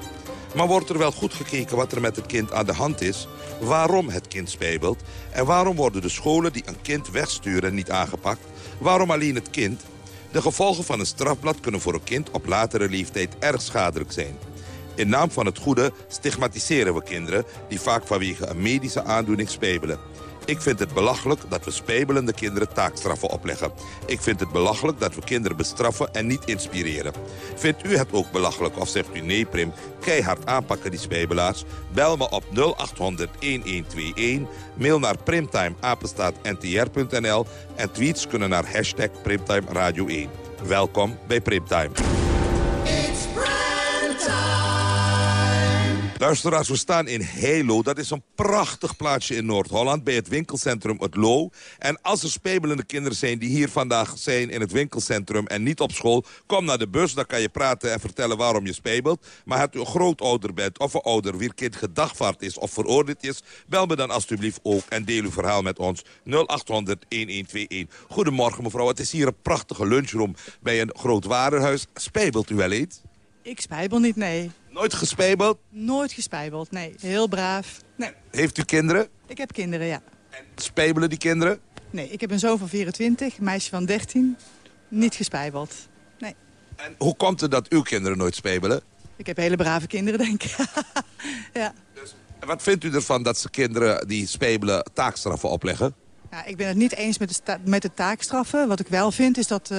Maar wordt er wel goed gekeken wat er met het kind aan de hand is? Waarom het kind spijbelt? En waarom worden de scholen die een kind wegsturen niet aangepakt? Waarom alleen het kind? De gevolgen van een strafblad kunnen voor een kind op latere leeftijd erg schadelijk zijn. In naam van het goede stigmatiseren we kinderen... die vaak vanwege een medische aandoening spijbelen. Ik vind het belachelijk dat we spijbelende kinderen taakstraffen opleggen. Ik vind het belachelijk dat we kinderen bestraffen en niet inspireren. Vindt u het ook belachelijk of zegt u nee, Prim? Keihard aanpakken die spijbelaars? Bel me op 0800-1121. Mail naar primtimeapenstaatntr.nl. En tweets kunnen naar hashtag Primtime Radio 1. Welkom bij Primtime. Luisteraars, we staan in Helo. Dat is een prachtig plaatsje in Noord-Holland bij het winkelcentrum Het Loo. En als er spelende kinderen zijn die hier vandaag zijn in het winkelcentrum en niet op school... kom naar de bus, dan kan je praten en vertellen waarom je spijbelt. Maar hebt u een grootouder bent of een ouder wie kind gedagvaard is of veroordeeld is... bel me dan alstublieft ook en deel uw verhaal met ons 0800-1121. Goedemorgen mevrouw, het is hier een prachtige lunchroom bij een groot warenhuis. Spijbelt u wel eens? Ik spijbel niet, nee. Nooit gespijbeld? Nooit gespijbeld, nee. Heel braaf. Nee. Heeft u kinderen? Ik heb kinderen, ja. En spijbelen die kinderen? Nee, ik heb een zoon van 24, een meisje van 13. Niet gespijbeld, nee. En hoe komt het dat uw kinderen nooit spijbelen? Ik heb hele brave kinderen, denk ik. ja. Dus, wat vindt u ervan dat ze kinderen die spijbelen taakstraffen opleggen? Ja, ik ben het niet eens met de, met de taakstraffen. Wat ik wel vind is dat uh,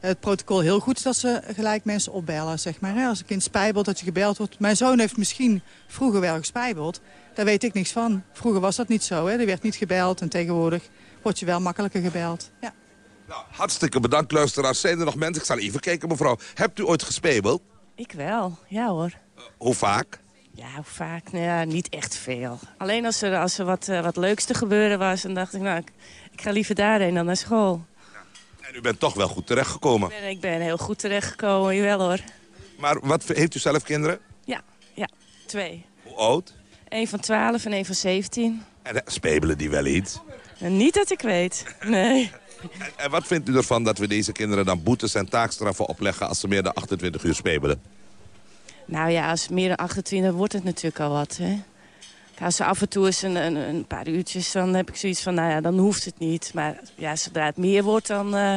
het protocol heel goed is dat ze gelijk mensen opbellen. Zeg maar. Als een kind spijbelt, dat je gebeld wordt. Mijn zoon heeft misschien vroeger wel gespijbeld. Daar weet ik niks van. Vroeger was dat niet zo. Hè. Er werd niet gebeld en tegenwoordig wordt je wel makkelijker gebeld. Ja. Nou, hartstikke bedankt luisteraars. Zijn er nog mensen? Ik zal even kijken mevrouw. Hebt u ooit gespijbeld? Ik wel, ja hoor. Uh, hoe vaak? Ja, vaak? Nou ja, niet echt veel. Alleen als er, als er wat, uh, wat leuks te gebeuren was, dan dacht ik, nou, ik, ik ga liever daarheen dan naar school. Ja. En u bent toch wel goed terechtgekomen? Ik ben, ik ben heel goed terechtgekomen, jawel hoor. Maar wat, heeft u zelf kinderen? Ja, ja, twee. Hoe oud? Eén van 12 en één van 17. En spelen die wel iets? Niet dat ik weet, nee. En, en, wat vindt u ervan dat we deze kinderen dan boetes en taakstraffen opleggen... als ze meer dan 28 uur spelen? Nou ja, als meer dan 28 wordt het natuurlijk al wat. Hè? Als ze af en toe eens een, een, een, paar uurtjes, dan heb ik zoiets van, nou ja, dan hoeft het niet. Maar ja, zodra het meer wordt, dan, uh,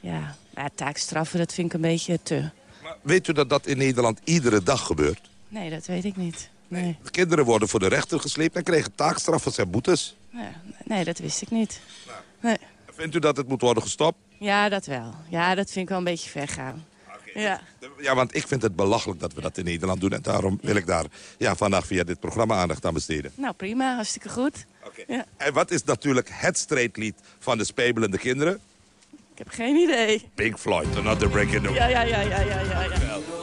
ja, taakstraffen, dat vind ik een beetje te. Maar weet u dat dat in Nederland iedere dag gebeurt? Nee, dat weet ik niet. Nee. De kinderen worden voor de rechter gesleept en krijgen taakstraffen en boetes. Ja, nee, dat wist ik niet. Nou, nee. Vindt u dat het moet worden gestopt? Ja, dat wel. Ja, dat vind ik wel een beetje ver gaan. Ja. ja, want ik vind het belachelijk dat we dat in Nederland doen. En daarom wil ik daar ja, vandaag via dit programma aandacht aan besteden. Nou, prima. Hartstikke goed. Okay. Ja. En wat is natuurlijk het strijdlied van de spijbelende kinderen? Ik heb geen idee. Pink Floyd, Another Break in the Ja, ja, ja, ja, ja, ja. ja.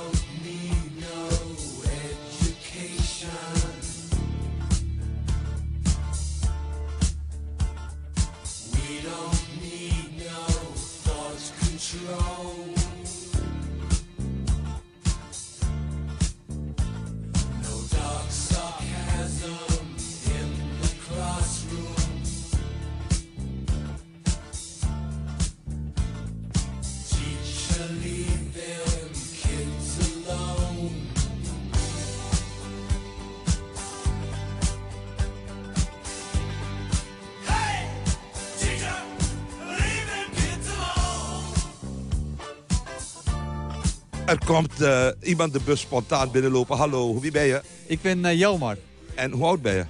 Er komt eh, iemand de bus spontaan binnenlopen. Hallo, wie ben je? Ik ben uh, Jelmar. En hoe oud ben je?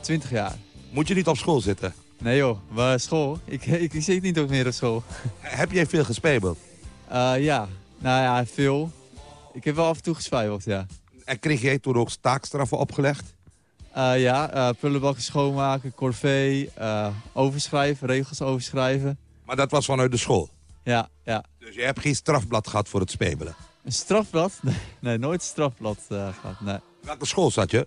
20 jaar. Moet je niet op school zitten? Nee joh, waar school? Ik, ik, ik zit niet op meer op school. Heb jij veel gespijbeld? Uh, ja, nou ja, veel. Ik heb wel af en toe gespijbeld, ja. En kreeg jij toen ook taakstraffen opgelegd? Uh, ja, uh, prullenbakken schoonmaken, corvée, overschrijven, regels overschrijven. Maar dat was vanuit de school? Ja, ja. Dus je hebt geen strafblad gehad voor het spijbelen? Een strafblad? Nee, nee nooit een strafblad gehad, nee. Welke school zat je?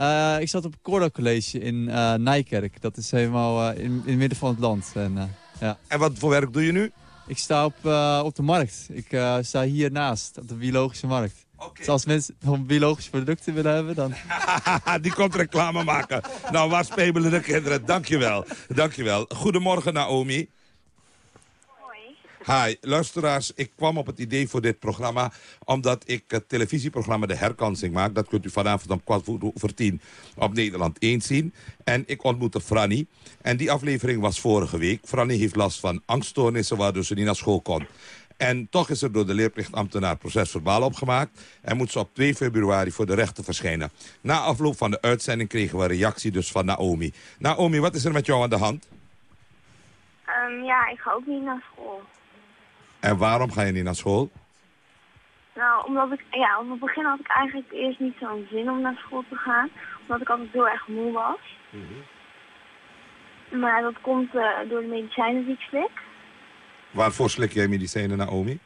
Uh, ik zat op Corda College in uh, Nijkerk. Dat is helemaal uh, in, in het midden van het land. En, ja. en wat voor werk doe je nu? Ik sta op, op de markt. Ik sta hiernaast, op de biologische markt. Okay. Dus als mensen nog biologische producten willen hebben, dan... Die komt reclame maken. nou, waar spelen de kinderen? Dankjewel. Dankjewel. Goedemorgen, Naomi. Hi, luisteraars. Ik kwam op het idee voor dit programma... omdat ik het televisieprogramma De Herkansing maak. Dat kunt u vanavond om kwart voor tien op Nederland 1 zien. En ik ontmoette Franny. En die aflevering was vorige week. Franny heeft last van angststoornissen... waardoor ze niet naar school kon. En toch is er door de leerplichtambtenaar procesverbaal opgemaakt... en moet ze op 2 februari voor de rechter verschijnen. Na afloop van de uitzending kregen we reactie dus van Naomi. Naomi, wat is er met jou aan de hand? Um, ja, ik ga ook niet naar school. En waarom ga je niet naar school? Nou, omdat ik, ja, op het begin had ik eigenlijk eerst niet zo'n zin om naar school te gaan. Omdat ik altijd heel erg moe was. Mm -hmm. Maar dat komt uh, door de medicijnen die ik slik. Waarvoor slik jij medicijnen, Naomi?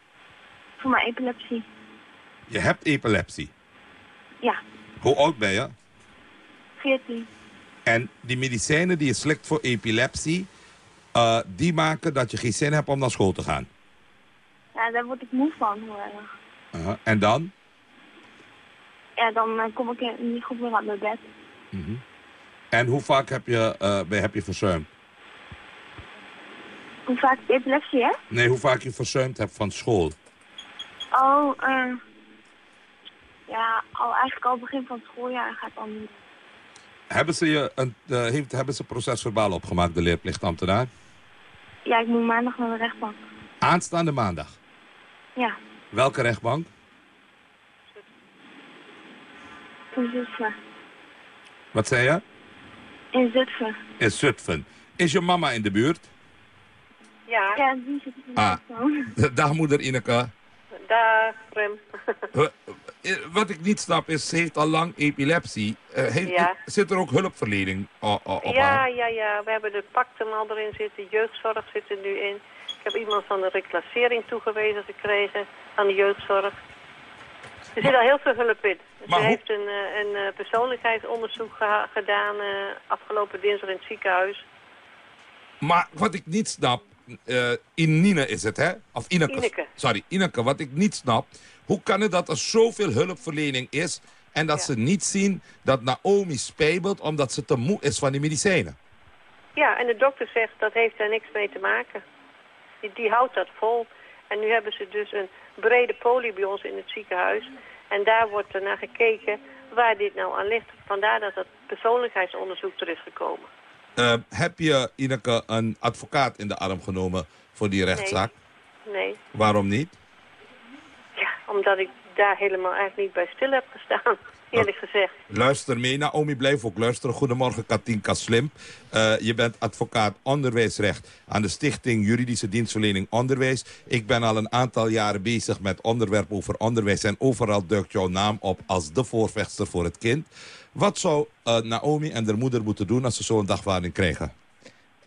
Voor mijn epilepsie. Je hebt epilepsie? Ja. Hoe oud ben je? 14. En die medicijnen die je slikt voor epilepsie... Uh, die maken dat je geen zin hebt om naar school te gaan? Ja, daar word ik moe van, heel erg. Uh, en dan? Ja, dan uh, kom ik niet goed meer uit mijn bed. -hmm. En hoe vaak heb je, uh, heb je verzuimd? Hoe vaak epilepsie heb? Nee, hoe vaak je verzuimd hebt van school? Oh, uh, ja, al, eigenlijk al begin van het schooljaar gaat dan niet. Hebben ze, je een, heeft, hebben ze procesverbaal opgemaakt, de leerplichtambtenaar? Ja, ik moet maandag naar de rechtbank. Aanstaande maandag? Ja. Welke rechtbank? In Zutphen. Wat zei je? In Zutphen. In Zutphen. Is je mama in de buurt? Ja. Ja, die zit in de ah. Dag moeder Ineke. Dag Rem. Wat ik niet snap is, ze heeft al lang epilepsie. Uh, heeft, ja. Zit er ook hulpverlening op, op ja, haar? Ja, ja, we hebben de pakten al erin zitten, jeugdzorg zit er nu in. Heb iemand van de reclassering toegewezen gekregen aan de jeugdzorg. Er zit al heel veel hulp in. Ze hoe- heeft een, eh, een eh, persoonlijkheidsonderzoek gedaan eh, afgelopen dinsdag in het ziekenhuis. Maar wat ik niet snap, eh Inine is het, hè? Of Ineke. Ineke. Sorry, Ineke. Wat ik niet snap, hoe kan het dat er zoveel hulpverlening is... en dat ze niet zien dat Naomi spijbelt omdat ze te moe is van die medicijnen? Ja, en de dokter zegt dat heeft daar niks mee te maken. Die, die houdt dat vol. En nu hebben ze dus een brede poli bij ons in het ziekenhuis. En daar wordt er naar gekeken waar dit nou aan ligt. Vandaar dat dat persoonlijkheidsonderzoek er is gekomen. Eh, heb je, Ineke, een advocaat in de arm genomen voor die rechtszaak? Nee, Waarom niet? ja, omdat ik daar helemaal eigenlijk niet bij stil heb gestaan, eerlijk gezegd. Luister mee, Naomi, blijf ook luisteren. Goedemorgen, Katinka Slimp. Eh, je bent advocaat onderwijsrecht aan de Stichting Juridische Dienstverlening Onderwijs. Ik ben al een aantal jaren bezig met onderwerp over onderwijs... en overal duikt jouw naam op als de voorvechter voor het kind. Wat zou eh, Naomi en haar moeder moeten doen als ze zo'n dagvaarding krijgen?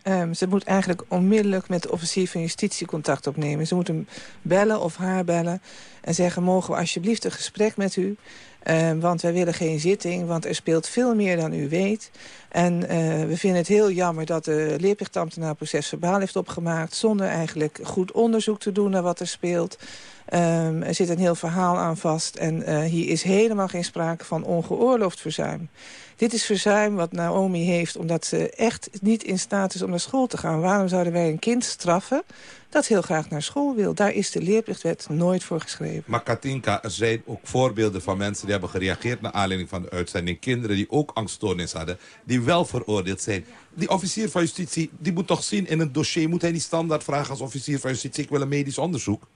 Ehm, ze moet eigenlijk onmiddellijk met de officier van justitie contact opnemen. Ze moet hem bellen of haar bellen en zeggen... mogen we alsjeblieft een gesprek met u... Ehm, want wij willen geen zitting, want er speelt veel meer dan u weet. En eh, we vinden het heel jammer dat de leerplichtambtenaar proces verbaal heeft opgemaakt... zonder eigenlijk goed onderzoek te doen naar wat er speelt. Ehm, er zit een heel verhaal aan vast en eh, hier is helemaal geen sprake van ongeoorloofd verzuim. Dit is verzuim wat Naomi heeft omdat ze echt niet in staat is om naar school te gaan. Waarom zouden wij een kind straffen dat heel graag naar school wil? Daar is de leerplichtwet nooit voor geschreven. Maar Katinka, er zijn ook voorbeelden van mensen die hebben gereageerd... naar aanleiding van de uitzending. Kinderen die ook angststoornis hadden, die wel veroordeeld zijn. Die officier van justitie, die moet toch zien in een dossier... moet hij niet standaard vragen als officier van justitie... ik wil een medisch onderzoek?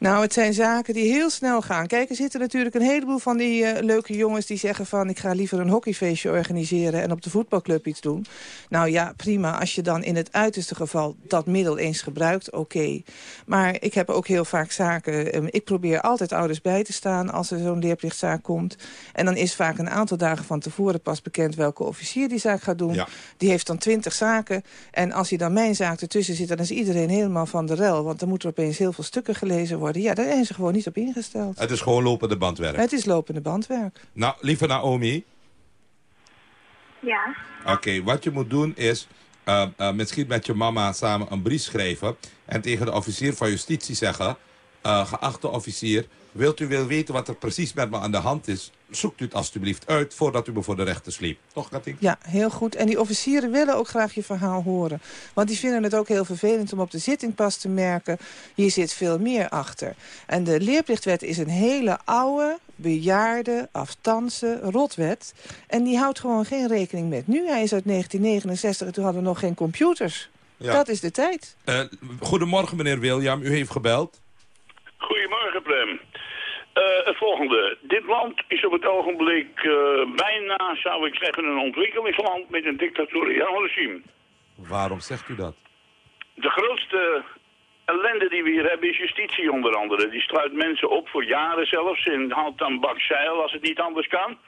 Nou, het zijn zaken die heel snel gaan. Kijk, er zitten natuurlijk een heleboel van die eh, leuke jongens... die zeggen van, ik ga liever een hockeyfeestje organiseren... en op de voetbalclub iets doen. Nou ja, prima. Als je dan in het uiterste geval dat middel eens gebruikt, oké. Maar ik heb ook heel vaak zaken... eh, ik probeer altijd ouders bij te staan als er zo'n leerplichtzaak komt. En dan is vaak een aantal dagen van tevoren pas bekend... welke officier die zaak gaat doen. Die heeft dan twintig zaken. En als hij dan mijn zaak ertussen zit... dan is iedereen helemaal van de rel. Want dan moeten er opeens heel veel stukken gelezen worden. Ja, daar zijn ze gewoon niet op ingesteld. Het is gewoon lopende bandwerk. Het is lopende bandwerk. Nou, lieve Naomi, Ja. Oké, wat je moet doen is... eh, eh, misschien met je mama samen een brief schrijven... en tegen de officier van justitie zeggen... eh, geachte officier, wilt u wel weten wat er precies met me aan de hand is... zoekt u het alstublieft uit voordat u me voor de rechter sleept. Toch, Katinka? Ja, heel goed. En die officieren willen ook graag je verhaal horen. Want die vinden het ook heel vervelend om op de zitting pas te merken... hier zit veel meer achter. En de leerplichtwet is een hele oude, bejaarde, afstandse rotwet. En die houdt gewoon geen rekening met nu. Hij is uit 1969 en toen hadden we nog geen computers. Ja. Dat is de tijd. Eh, goedemorgen, meneer William. U heeft gebeld. Goedemorgen, Prem. Eh, het volgende. Dit land is op het ogenblik eh, bijna, zou ik zeggen, een ontwikkelingsland met een dictatoriaal regime. Waarom zegt u dat? De grootste ellende die we hier hebben is justitie onder andere. Die sluit mensen op voor jaren zelfs en haalt dan bakzeil als het niet anders kan.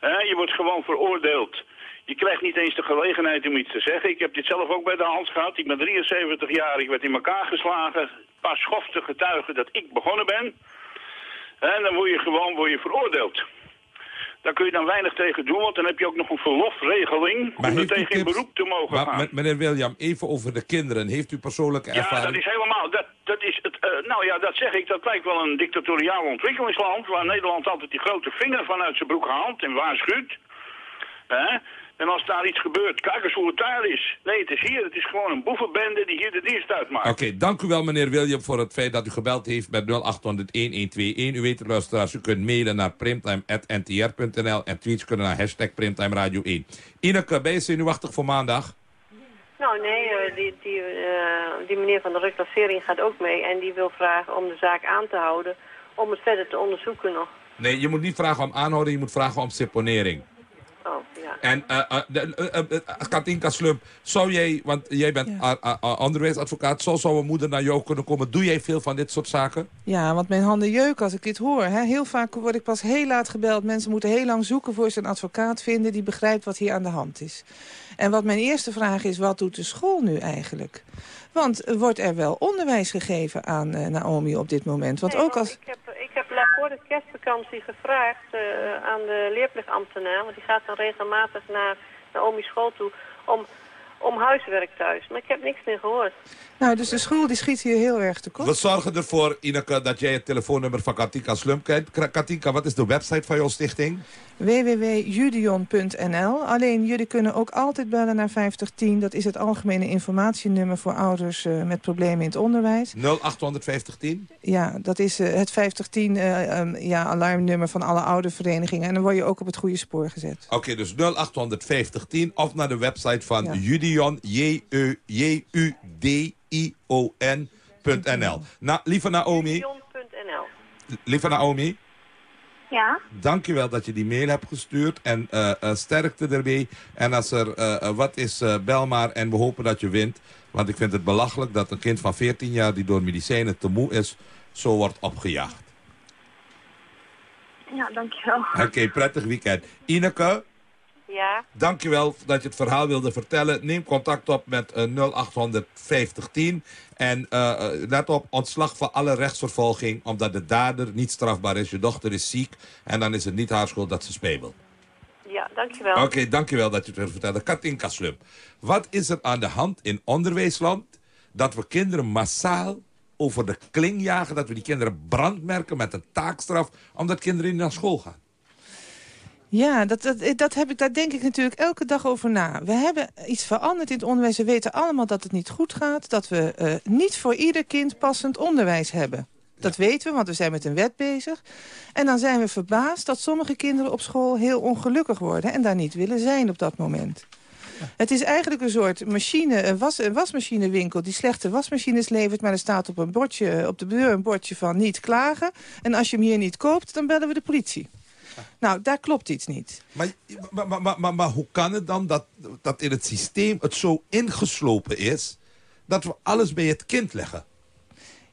Je wordt gewoon veroordeeld. Je krijgt niet eens de gelegenheid om iets te zeggen. Ik heb dit zelf ook bij de hand gehad. Ik ben 73 jaar, ik werd in elkaar geslagen. Een paar schofte getuigen dat ik begonnen ben. En dan word je gewoon word je veroordeeld. Daar kun je dan weinig tegen doen, want dan heb je ook nog een verlofregeling om er tegen in beroep te mogen Maar, gaan. meneer William, even over de kinderen. Heeft u persoonlijke Ja, ervaring? dat is helemaal. Dat, dat is het, eh, nou ja, dat zeg ik. Dat lijkt wel een dictatoriaal ontwikkelingsland. Waar Nederland altijd die grote vinger vanuit zijn broek haalt en waarschuwt. Hè? En als daar iets gebeurt, kijk eens hoe het daar is. Nee, het is hier. Het is gewoon een boevenbende die hier de dienst uitmaakt. Oké, dank u wel meneer William voor het feit dat u gebeld heeft met 0800-1121. U weet het luisteraars, u kunt mailen naar primtime.ntr.nl en tweets kunnen naar hashtag Primtime Radio 1. Ineke, ben je zenuwachtig voor maandag? Nou nee, eh, die, die, eh, die meneer van de reclassering gaat ook mee en die wil vragen om de zaak aan te houden om het verder te onderzoeken nog. Nee, je moet niet vragen om aanhouding, je moet vragen om seponering. Oh, ja. En uh, uh, uh, uh, uh, Katinka Slump, zou jij, want jij bent onderwijsadvocaat, zou zou een moeder naar jou kunnen komen? Doe jij veel van dit soort zaken? Ja, want mijn handen jeuken als ik dit hoor. Hè. Heel vaak word ik pas heel laat gebeld. Mensen moeten heel lang zoeken voor ze een advocaat vinden... die begrijpt wat hier aan de hand is. En wat mijn eerste vraag is, wat doet de school nu eigenlijk? Want eh, wordt er wel onderwijs gegeven aan eh, Naomi op dit moment? Want Nee, ook als... Ik heb, voor de kerstvakantie gevraagd eh, aan de leerplichtambtenaar, want die gaat dan regelmatig naar Naomi's school toe, om, om huiswerk thuis. Maar ik heb niks meer gehoord. Nou, dus de school die schiet hier heel erg tekort. We zorgen ervoor, Ineke, dat jij het telefoonnummer van Katinka Slump kent. Katinka, wat is de website van jouw stichting? www.judion.nl. Alleen jullie kunnen ook altijd bellen naar 5010. Dat is het algemene informatienummer voor ouders eh, met problemen in het onderwijs. 085010? Ja, dat is eh, het 5010 eh, ehm, ja, alarmnummer van alle ouderverenigingen. En dan word je ook op het goede spoor gezet. Oké, dus 085010 of naar de website van Judion, J-U-D-I-O-N.nl. Nou, lieve Naomi, Judion.nl. lieve Naomi, Ja? dankjewel dat je die mail hebt gestuurd. En eh, eh, sterkte ermee. En als er eh, wat is, bel maar en we hopen dat je wint. Want ik vind het belachelijk dat een kind van 14 jaar die door medicijnen te moe is, zo wordt opgejaagd. Ja, dankjewel. Oké, prettig weekend. Ineke, Ja. Dankjewel dat je het verhaal wilde vertellen. Neem contact op met 0800 5010. En eh, eh, let op, ontslag van alle rechtsvervolging... omdat de dader niet strafbaar is. Je dochter is ziek en dan is het niet haar schuld dat ze spebelt. Ja, dankjewel. Oké, dankjewel dat je het wil vertellen. Katinka Slump, wat is er aan de hand in onderwijsland... dat we kinderen massaal over de kling jagen... dat we die kinderen brandmerken met een taakstraf... omdat kinderen niet naar school gaan? Ja, dat, dat, dat heb ik, daar denk ik natuurlijk elke dag over na. We hebben iets veranderd in het onderwijs. We weten allemaal dat het niet goed gaat. Dat we eh, niet voor ieder kind passend onderwijs hebben. Dat weten we, want we zijn met een wet bezig. En dan zijn we verbaasd dat sommige kinderen op school heel ongelukkig worden... en daar niet willen zijn op dat moment. Het is eigenlijk een soort machine, een, was, een wasmachinewinkel... die slechte wasmachines levert, maar er staat op, een bordje, op de deur een bordje van niet klagen. En als je hem hier niet koopt, dan bellen we de politie. Nou, daar klopt iets niet. Maar, maar, maar, maar, maar, hoe kan het dan dat, dat in het systeem het zo ingeslopen is... dat we alles bij het kind leggen?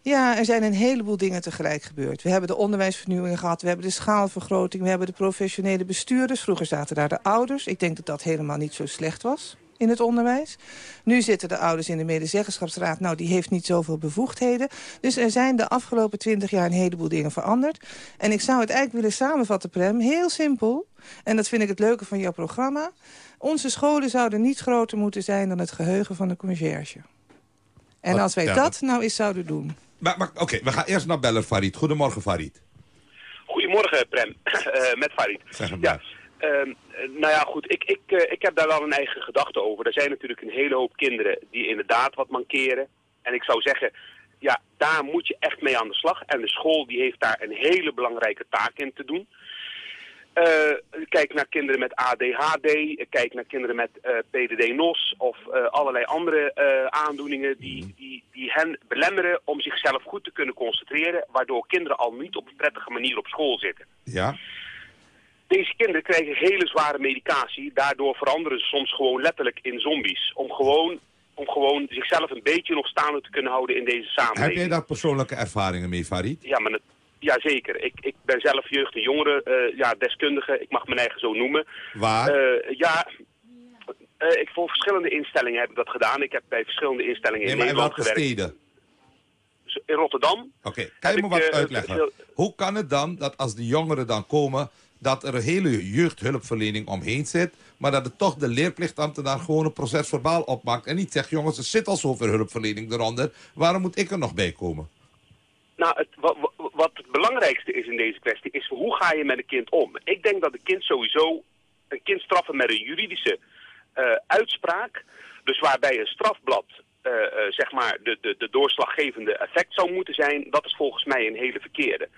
Ja, er zijn een heleboel dingen tegelijk gebeurd. We hebben de onderwijsvernieuwing gehad, we hebben de schaalvergroting... we hebben de professionele bestuurders. Vroeger zaten daar de ouders. Ik denk dat dat helemaal niet zo slecht was in het onderwijs. Nu zitten de ouders in de medezeggenschapsraad. Nou, die heeft niet zoveel bevoegdheden. Dus er zijn de afgelopen twintig jaar een heleboel dingen veranderd. En ik zou het eigenlijk willen samenvatten, Prem. Heel simpel. En dat vind ik het leuke van jouw programma. Onze scholen zouden niet groter moeten zijn dan het geheugen van de conciërge. En Wat als wij dat nou eens zouden doen... Maar, maar oké, we gaan eerst naar beller Farid. Goedemorgen Farid. Goedemorgen, Prem. Eh, met Farid. Zeg het ja. Ehm, eh, nou ja, goed. Ik, ik, eh, ik heb daar wel een eigen gedachte over. Er zijn natuurlijk een hele hoop kinderen die inderdaad wat mankeren. En ik zou zeggen, ja, daar moet je echt mee aan de slag. En de school die heeft daar een hele belangrijke taak in te doen. Eh, kijk naar kinderen met ADHD, kijk naar kinderen met eh, PDD-NOS of allerlei andere aandoeningen die, die, die hen belemmeren om zichzelf goed te kunnen concentreren, waardoor kinderen al niet op een prettige manier op school zitten. Ja? Deze kinderen krijgen hele zware medicatie, daardoor veranderen ze soms gewoon letterlijk in zombies. Om gewoon, om gewoon zichzelf een beetje nog staande te kunnen houden in deze Heb samenleving. jij daar persoonlijke ervaringen mee, Farid? Ja, maar het, ja, zeker. Ik, ik ben zelf jeugd- en jongeren eh, ja, deskundige. Ik mag mijn eigen zo noemen. Waar? Eh, ja, eh, ik, voor verschillende instellingen heb ik dat gedaan. Ik heb bij verschillende instellingen Nee, in maar in Nederland welke gewerkt. steden? In Rotterdam. Oké, kan je Heb me wat uitleggen? Hoe kan het dan dat als die jongeren dan komen... dat er een hele jeugdhulpverlening omheen zit... maar dat het toch de leerplichtambtenaar gewoon een proces verbaal opmaakt... en niet zegt, jongens, er zit al zoveel hulpverlening eronder... waarom moet ik er nog bij komen? Nou, het, wat, het belangrijkste is in deze kwestie is hoe ga je met een kind om? Ik denk dat een kind sowieso, een kind straffen met een juridische eh, uitspraak, dus waarbij een strafblad eh, eh, zeg maar de, de, de doorslaggevende effect zou moeten zijn, dat is volgens mij een hele verkeerde.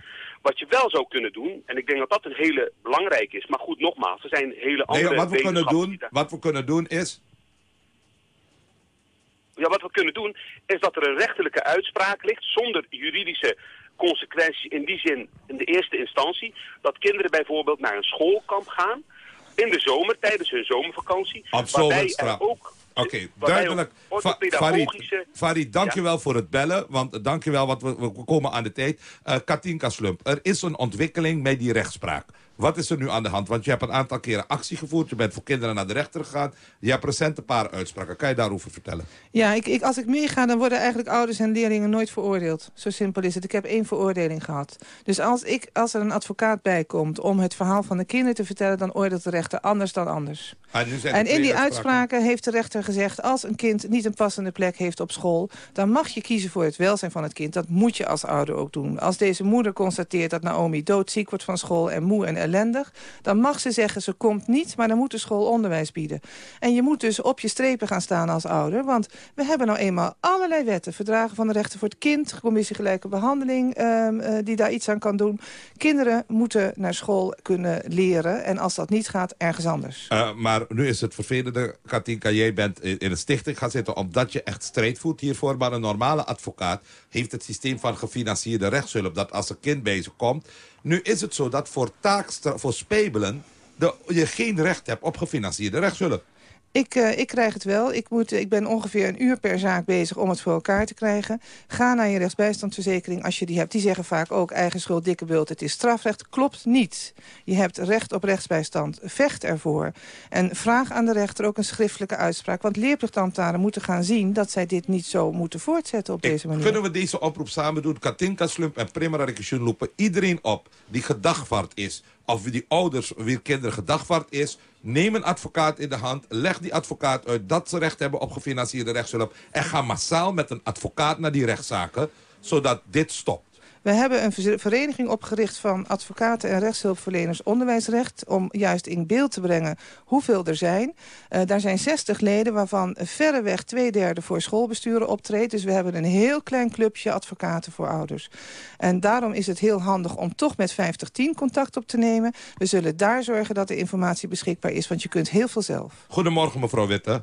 Wat je wel zou kunnen doen, en ik denk dat dat een hele belangrijke is, maar goed, nogmaals, er zijn hele andere Nee, wat we kunnen doen, daar- wat we kunnen doen is... Ja, wat we kunnen doen is dat er een rechterlijke uitspraak ligt zonder juridische consequenties in die zin in de eerste instantie. Dat kinderen bijvoorbeeld naar een schoolkamp gaan in de zomer tijdens hun zomervakantie. Op waarbij er ook Oké, waarbij duidelijk. Farid, Farid dankjewel voor het bellen. Want dankjewel, want we, we komen aan de tijd. Eh Katinka Slump, er is een ontwikkeling met die rechtspraak. Wat is er nu aan de hand? Want je hebt een aantal keren actie gevoerd. Je bent voor kinderen naar de rechter gegaan. Je hebt recent een paar uitspraken. Kan je daarover vertellen? Ja, ik, ik, als ik meega, dan worden eigenlijk ouders en leerlingen nooit veroordeeld. Zo simpel is het. Ik heb één veroordeling gehad. Dus als, ik, als er een advocaat bij komt om het verhaal van de kinderen te vertellen... dan oordeelt de rechter anders dan anders. Ah, er En in die uitspraken. uitspraken heeft de rechter gezegd... als een kind niet een passende plek heeft op school... dan mag je kiezen voor het welzijn van het kind. Dat moet je als ouder ook doen. Als deze moeder constateert dat Naomi doodziek wordt van school... en moe en dan mag ze zeggen ze komt niet... maar dan moet de school onderwijs bieden. En je moet dus op je strepen gaan staan als ouder... want we hebben nou eenmaal allerlei wetten. Verdragen van de rechten voor het kind... commissie gelijke behandeling ehm, eh, die daar iets aan kan doen. Kinderen moeten naar school kunnen leren... en als dat niet gaat, ergens anders. Eh, maar nu is het vervelende, Katinka, jij bent in een stichting gaan zitten... omdat je echt strijd voert hiervoor. Maar een normale advocaat heeft het systeem van gefinancierde rechtshulp... dat als een kind bij komt... Nu is het zo dat voor taakstra voor spebelen... De, je geen recht hebt op gefinancierde rechtshulp. Ik, eh, ik krijg het wel. Ik, moet, ik ben ongeveer een uur per zaak bezig om het voor elkaar te krijgen. Ga naar je rechtsbijstandsverzekering als je die hebt. Die zeggen vaak ook eigen schuld, dikke bult, het is strafrecht. Klopt niet. Je hebt recht op rechtsbijstand. Vecht ervoor. En vraag aan de rechter ook een schriftelijke uitspraak. Want leerplichtambtenaren moeten gaan zien dat zij dit niet zo moeten voortzetten op deze manier. Kunnen we deze oproep samen doen? Katinka Slump en Primera Rekensjoen roepen iedereen op die gedagvaard is. Of wie die ouders, wie kinderen gedagvaard is. Neem een advocaat in de hand. Leg die advocaat uit dat ze recht hebben op gefinancierde rechtshulp. En ga massaal met een advocaat naar die rechtszaken. Zodat dit stopt. We hebben een vereniging opgericht van advocaten en rechtshulpverleners onderwijsrecht... om juist in beeld te brengen hoeveel er zijn. Eh, daar zijn 60 leden, waarvan verreweg twee derde voor schoolbesturen optreedt. Dus we hebben een heel klein clubje advocaten voor ouders. En daarom is het heel handig om toch met 5010 contact op te nemen. We zullen daar zorgen dat de informatie beschikbaar is, want je kunt heel veel zelf. Goedemorgen mevrouw Witte.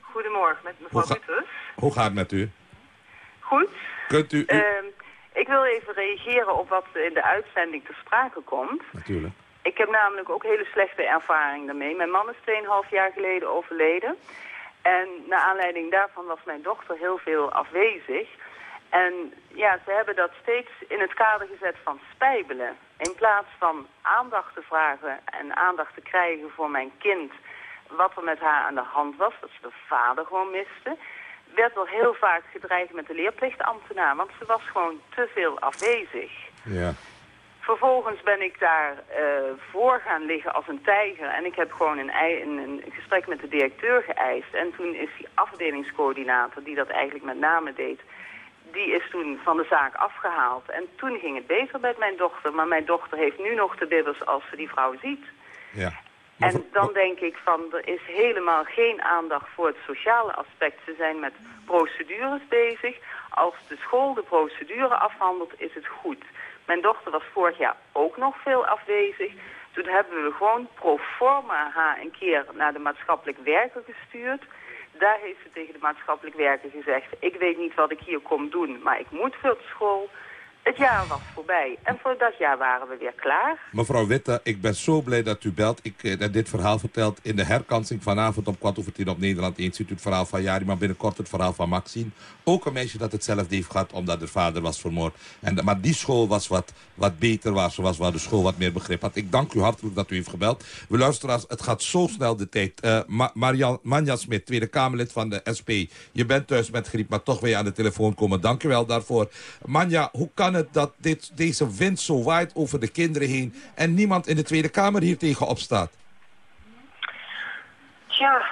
Goedemorgen, met mevrouw Hoe ga- Witters. Hoe gaat het met u? Goed. Kunt u... u- Ehm, ik wil even reageren op wat in de uitzending ter sprake komt. Natuurlijk. Ik heb namelijk ook hele slechte ervaring daarmee. Mijn man is 2,5 jaar geleden overleden. En naar aanleiding daarvan was mijn dochter heel veel afwezig. En ja, ze hebben dat steeds in het kader gezet van spijbelen. In plaats van aandacht te vragen en aandacht te krijgen voor mijn kind... wat er met haar aan de hand was, dat ze de vader gewoon miste... werd wel heel vaak gedreigd met de leerplichtambtenaar... want ze was gewoon te veel afwezig. Ja. Vervolgens ben ik daar eh, voor gaan liggen als een tijger. En ik heb gewoon een, een gesprek met de directeur geëist. En toen is die afdelingscoördinator, die dat eigenlijk met name deed... die is toen van de zaak afgehaald. En toen ging het beter met mijn dochter. Maar mijn dochter heeft nu nog de bibbers als ze die vrouw ziet. Ja. En dan denk ik van, er is helemaal geen aandacht voor het sociale aspect. Ze zijn met procedures bezig. Als de school de procedure afhandelt, is het goed. Mijn dochter was vorig jaar ook nog veel afwezig. Toen hebben we gewoon pro forma haar een keer naar de maatschappelijk werker gestuurd. Daar heeft ze tegen de maatschappelijk werker gezegd... ik weet niet wat ik hier kom doen, maar ik moet voor school. Het jaar was voorbij en voor dat jaar waren we weer klaar. Mevrouw Witte, ik ben zo blij dat u belt. Ik eh, heb dit verhaal verteld in de herkansing vanavond om kwart over tien op Nederland 1. Ziet u het verhaal van Jari, maar binnenkort het verhaal van Maxine. Ook een meisje dat hetzelfde heeft gehad omdat de vader was vermoord. En, maar die school was wat, wat beter, waar was, waar de school wat meer begrip had. Ik dank u hartelijk dat u heeft gebeld. We luisteraars, het gaat zo snel de tijd. Eh Marian Manja Smit, Tweede Kamerlid van de SP. Je bent thuis met griep, maar toch je aan de telefoon komen. Dank u wel daarvoor. Manja, hoe kan dat dit, deze wind zo waait over de kinderen heen... en niemand in de Tweede Kamer hier tegen opstaat? Tja,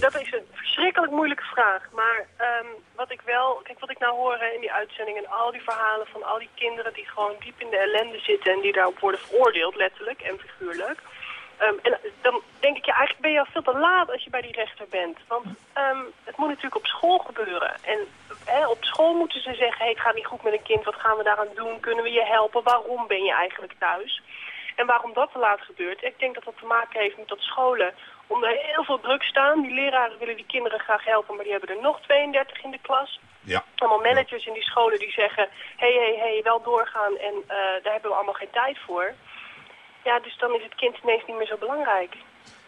dat is een verschrikkelijk moeilijke vraag. Maar ehm, wat ik wel, kijk wat ik nou hoor in die uitzending en al die verhalen van al die kinderen die gewoon diep in de ellende zitten en die daarop worden veroordeeld, letterlijk en figuurlijk. Ehm, en dan denk ik, ja, eigenlijk ben je al veel te laat als je bij die rechter bent. Want ehm, het moet natuurlijk op school gebeuren. En hè, op school moeten ze zeggen, hey, het gaat niet goed met een kind, wat gaan we daaraan doen? Kunnen we je helpen? Waarom ben je eigenlijk thuis? En waarom dat te laat gebeurt, ik denk dat dat te maken heeft met dat scholen onder heel veel druk staan. Die leraren willen die kinderen graag helpen, maar die hebben er nog 32 in de klas. Ja. Allemaal managers in die scholen die zeggen, hé, hé, hé, wel doorgaan en eh, daar hebben we allemaal geen tijd voor. Ja, dus dan is het kind ineens niet meer zo belangrijk.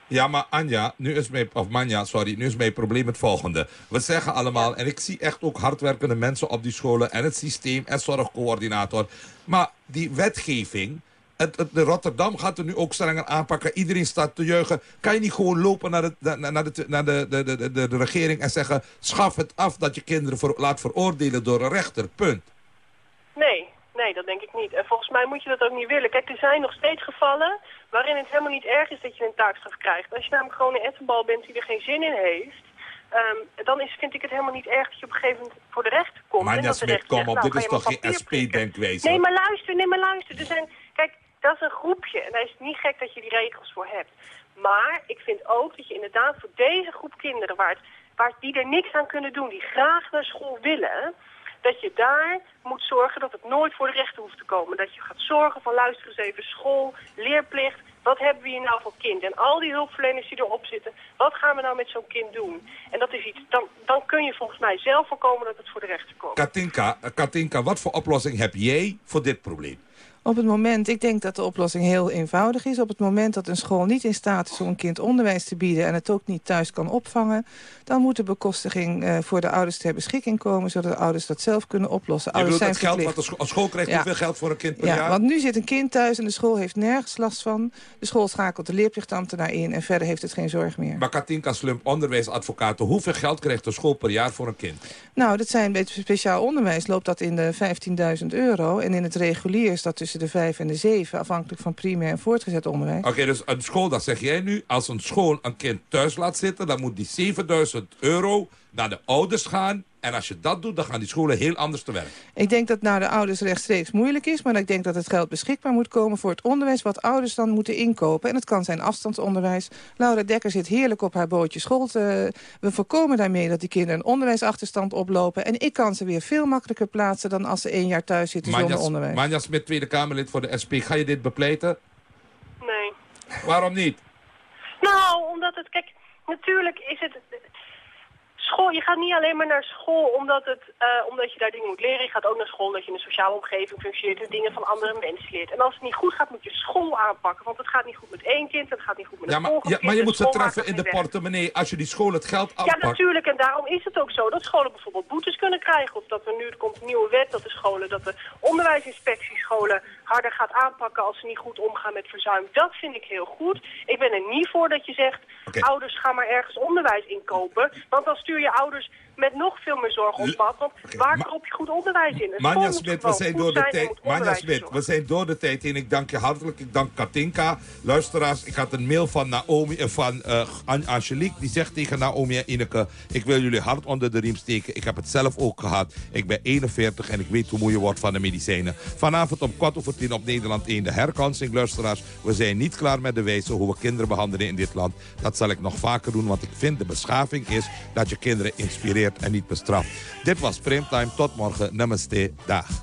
Ja, maar Anja, nu is mijn, of Manja, sorry, nu is mijn probleem het volgende. We zeggen allemaal, en ik zie echt ook hardwerkende mensen op die scholen en het systeem en zorgcoördinator. Maar die wetgeving, het, het- de Rotterdam gaat er nu ook strenger aanpakken. Iedereen staat te juichen. Kan je niet gewoon lopen naar, de, naar, naar, de, naar de, de, de, de, de regering en zeggen... schaf het af dat je kinderen voor, laat veroordelen door een rechter, punt. Nee, nee, dat denk ik niet. En volgens mij moet je dat ook niet willen. Kijk, er zijn nog steeds gevallen waarin het helemaal niet erg is dat je een taakstraf krijgt. Als je namelijk gewoon een ettenbal bent die er geen zin in heeft... ehm, dan is, vind ik het helemaal niet erg dat je op een gegeven moment voor de rechter komt. Manja dat rechter kom op, nou, dit is toch maar geen. SP-denkwijze? Nee, maar luister, nee, maar luister. Er zijn, kijk, dat is een groepje en daar is het niet gek dat je die regels voor hebt. Maar ik vind ook dat je inderdaad voor deze groep kinderen, waar, het, waar die er niks aan kunnen doen, die graag naar school willen, dat je daar moet zorgen dat het nooit voor de rechter hoeft te komen. Dat je gaat zorgen van luister eens even school, leerplicht, Wat hebben we hier nou voor kind? En al die hulpverleners die erop zitten, wat gaan we nou met zo'n kind doen? En dat is iets, dan, dan kun je volgens mij zelf voorkomen dat het voor de rechter komt. Katinka, eh, Katinka, wat voor oplossing heb jij voor dit probleem? Op het moment, ik denk dat de oplossing heel eenvoudig is. Op het moment dat een school niet in staat is om een kind onderwijs te bieden... en het ook niet thuis kan opvangen... dan moet de bekostiging eh, voor de ouders ter beschikking komen... zodat de ouders dat zelf kunnen oplossen. Ouders bedoelt zijn geld wat de scho- school krijgt, Ja. hoeveel geld voor een kind per Ja, jaar? want nu zit een kind thuis en de school heeft nergens last van. De school schakelt de leerplichtambtenaar in en verder heeft het geen zorg meer. Maar Katinka Slump, onderwijsadvocaten, hoeveel geld krijgt de school per jaar voor een kind? Nou, dat zijn bij het speciaal onderwijs loopt dat in de 15.000 euro. En in het regulier is dat de 5 en de 7, afhankelijk van primair en voortgezet onderwijs. Oké, dus een school, dat zeg jij nu, als een school een kind thuis laat zitten... dan moet die 7000 euro naar de ouders gaan. En als je dat doet, dan gaan die scholen heel anders te werk. Ik denk dat naar de ouders rechtstreeks moeilijk is... maar ik denk dat het geld beschikbaar moet komen voor het onderwijs... wat ouders dan moeten inkopen. En het kan zijn afstandsonderwijs. Laura Dekker zit heerlijk op haar bootje school. Te, we voorkomen daarmee dat die kinderen een onderwijsachterstand oplopen. En ik kan ze weer veel makkelijker plaatsen... dan als ze één jaar thuis zitten zonder onderwijs. Manja Smit, Tweede Kamerlid voor de SP. Ga je dit bepleiten? Nee. Waarom niet? Nou, omdat het, kijk, natuurlijk is het... School, je gaat niet alleen maar naar school omdat, het, eh, omdat je daar dingen moet leren. Je gaat ook naar school omdat je in een sociale omgeving functioneert en dingen van andere mensen leert. En als het niet goed gaat, moet je school aanpakken. Want het gaat niet goed met één kind, het gaat niet goed met Ja, het maar, volgende ja, maar je kind. moet ze De treffen in de portemonnee als je die school het geld Ja, afpakt. natuurlijk. En daarom is het ook zo dat scholen bijvoorbeeld boetes kunnen krijgen. Of dat er nu er komt een nieuwe wet dat de scholen, dat de onderwijsinspectie scholen harder gaat aanpakken als ze niet goed omgaan met verzuim. Dat vind ik heel goed. Ik ben er niet voor dat je zegt, ouders gaan maar ergens onderwijs inkopen. Want dan stuur je ouders met nog veel meer zorg op pad. Want waar koop je goed onderwijs in? Manja Smit, we zijn, door de tijd, Manja Smit, we zijn door de tijd heen. Ik dank je hartelijk. Ik dank Katinka. Luisteraars, ik had een mail van, Naomi, eh, van An- Angelique. Die zegt tegen Naomi en Ineke... ik wil jullie hard onder de riem steken. Ik heb het zelf ook gehad. Ik ben 41 en ik weet hoe moe je wordt van de medicijnen. Vanavond om kwart over op Nederland 1 de herkansing. Luisteraars, we zijn niet klaar met de wijze hoe we kinderen behandelen in dit land. Dat zal ik nog vaker doen, want ik vind de beschaving is... dat je kinderen inspireert en niet bestraft. Dit was Primetime. Tot morgen. Namaste. Dag.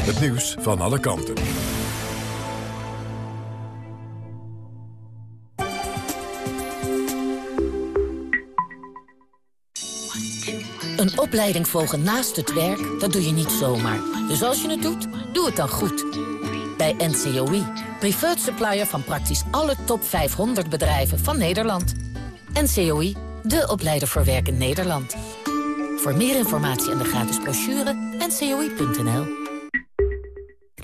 Het nieuws van alle kanten. Een opleiding volgen naast het werk, dat doe je niet zomaar. Dus als je het doet, doe het dan goed. Bij NCOI, preferred supplier van praktisch alle top 500 bedrijven van Nederland. NCOI, de opleider voor werk in Nederland. Voor meer informatie en de gratis brochure, ncoi.nl.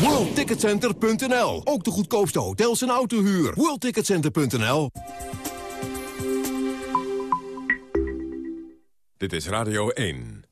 WorldTicketCenter.nl. Ook de goedkoopste hotels en autohuur. WorldTicketCenter.nl. Dit is Radio 1.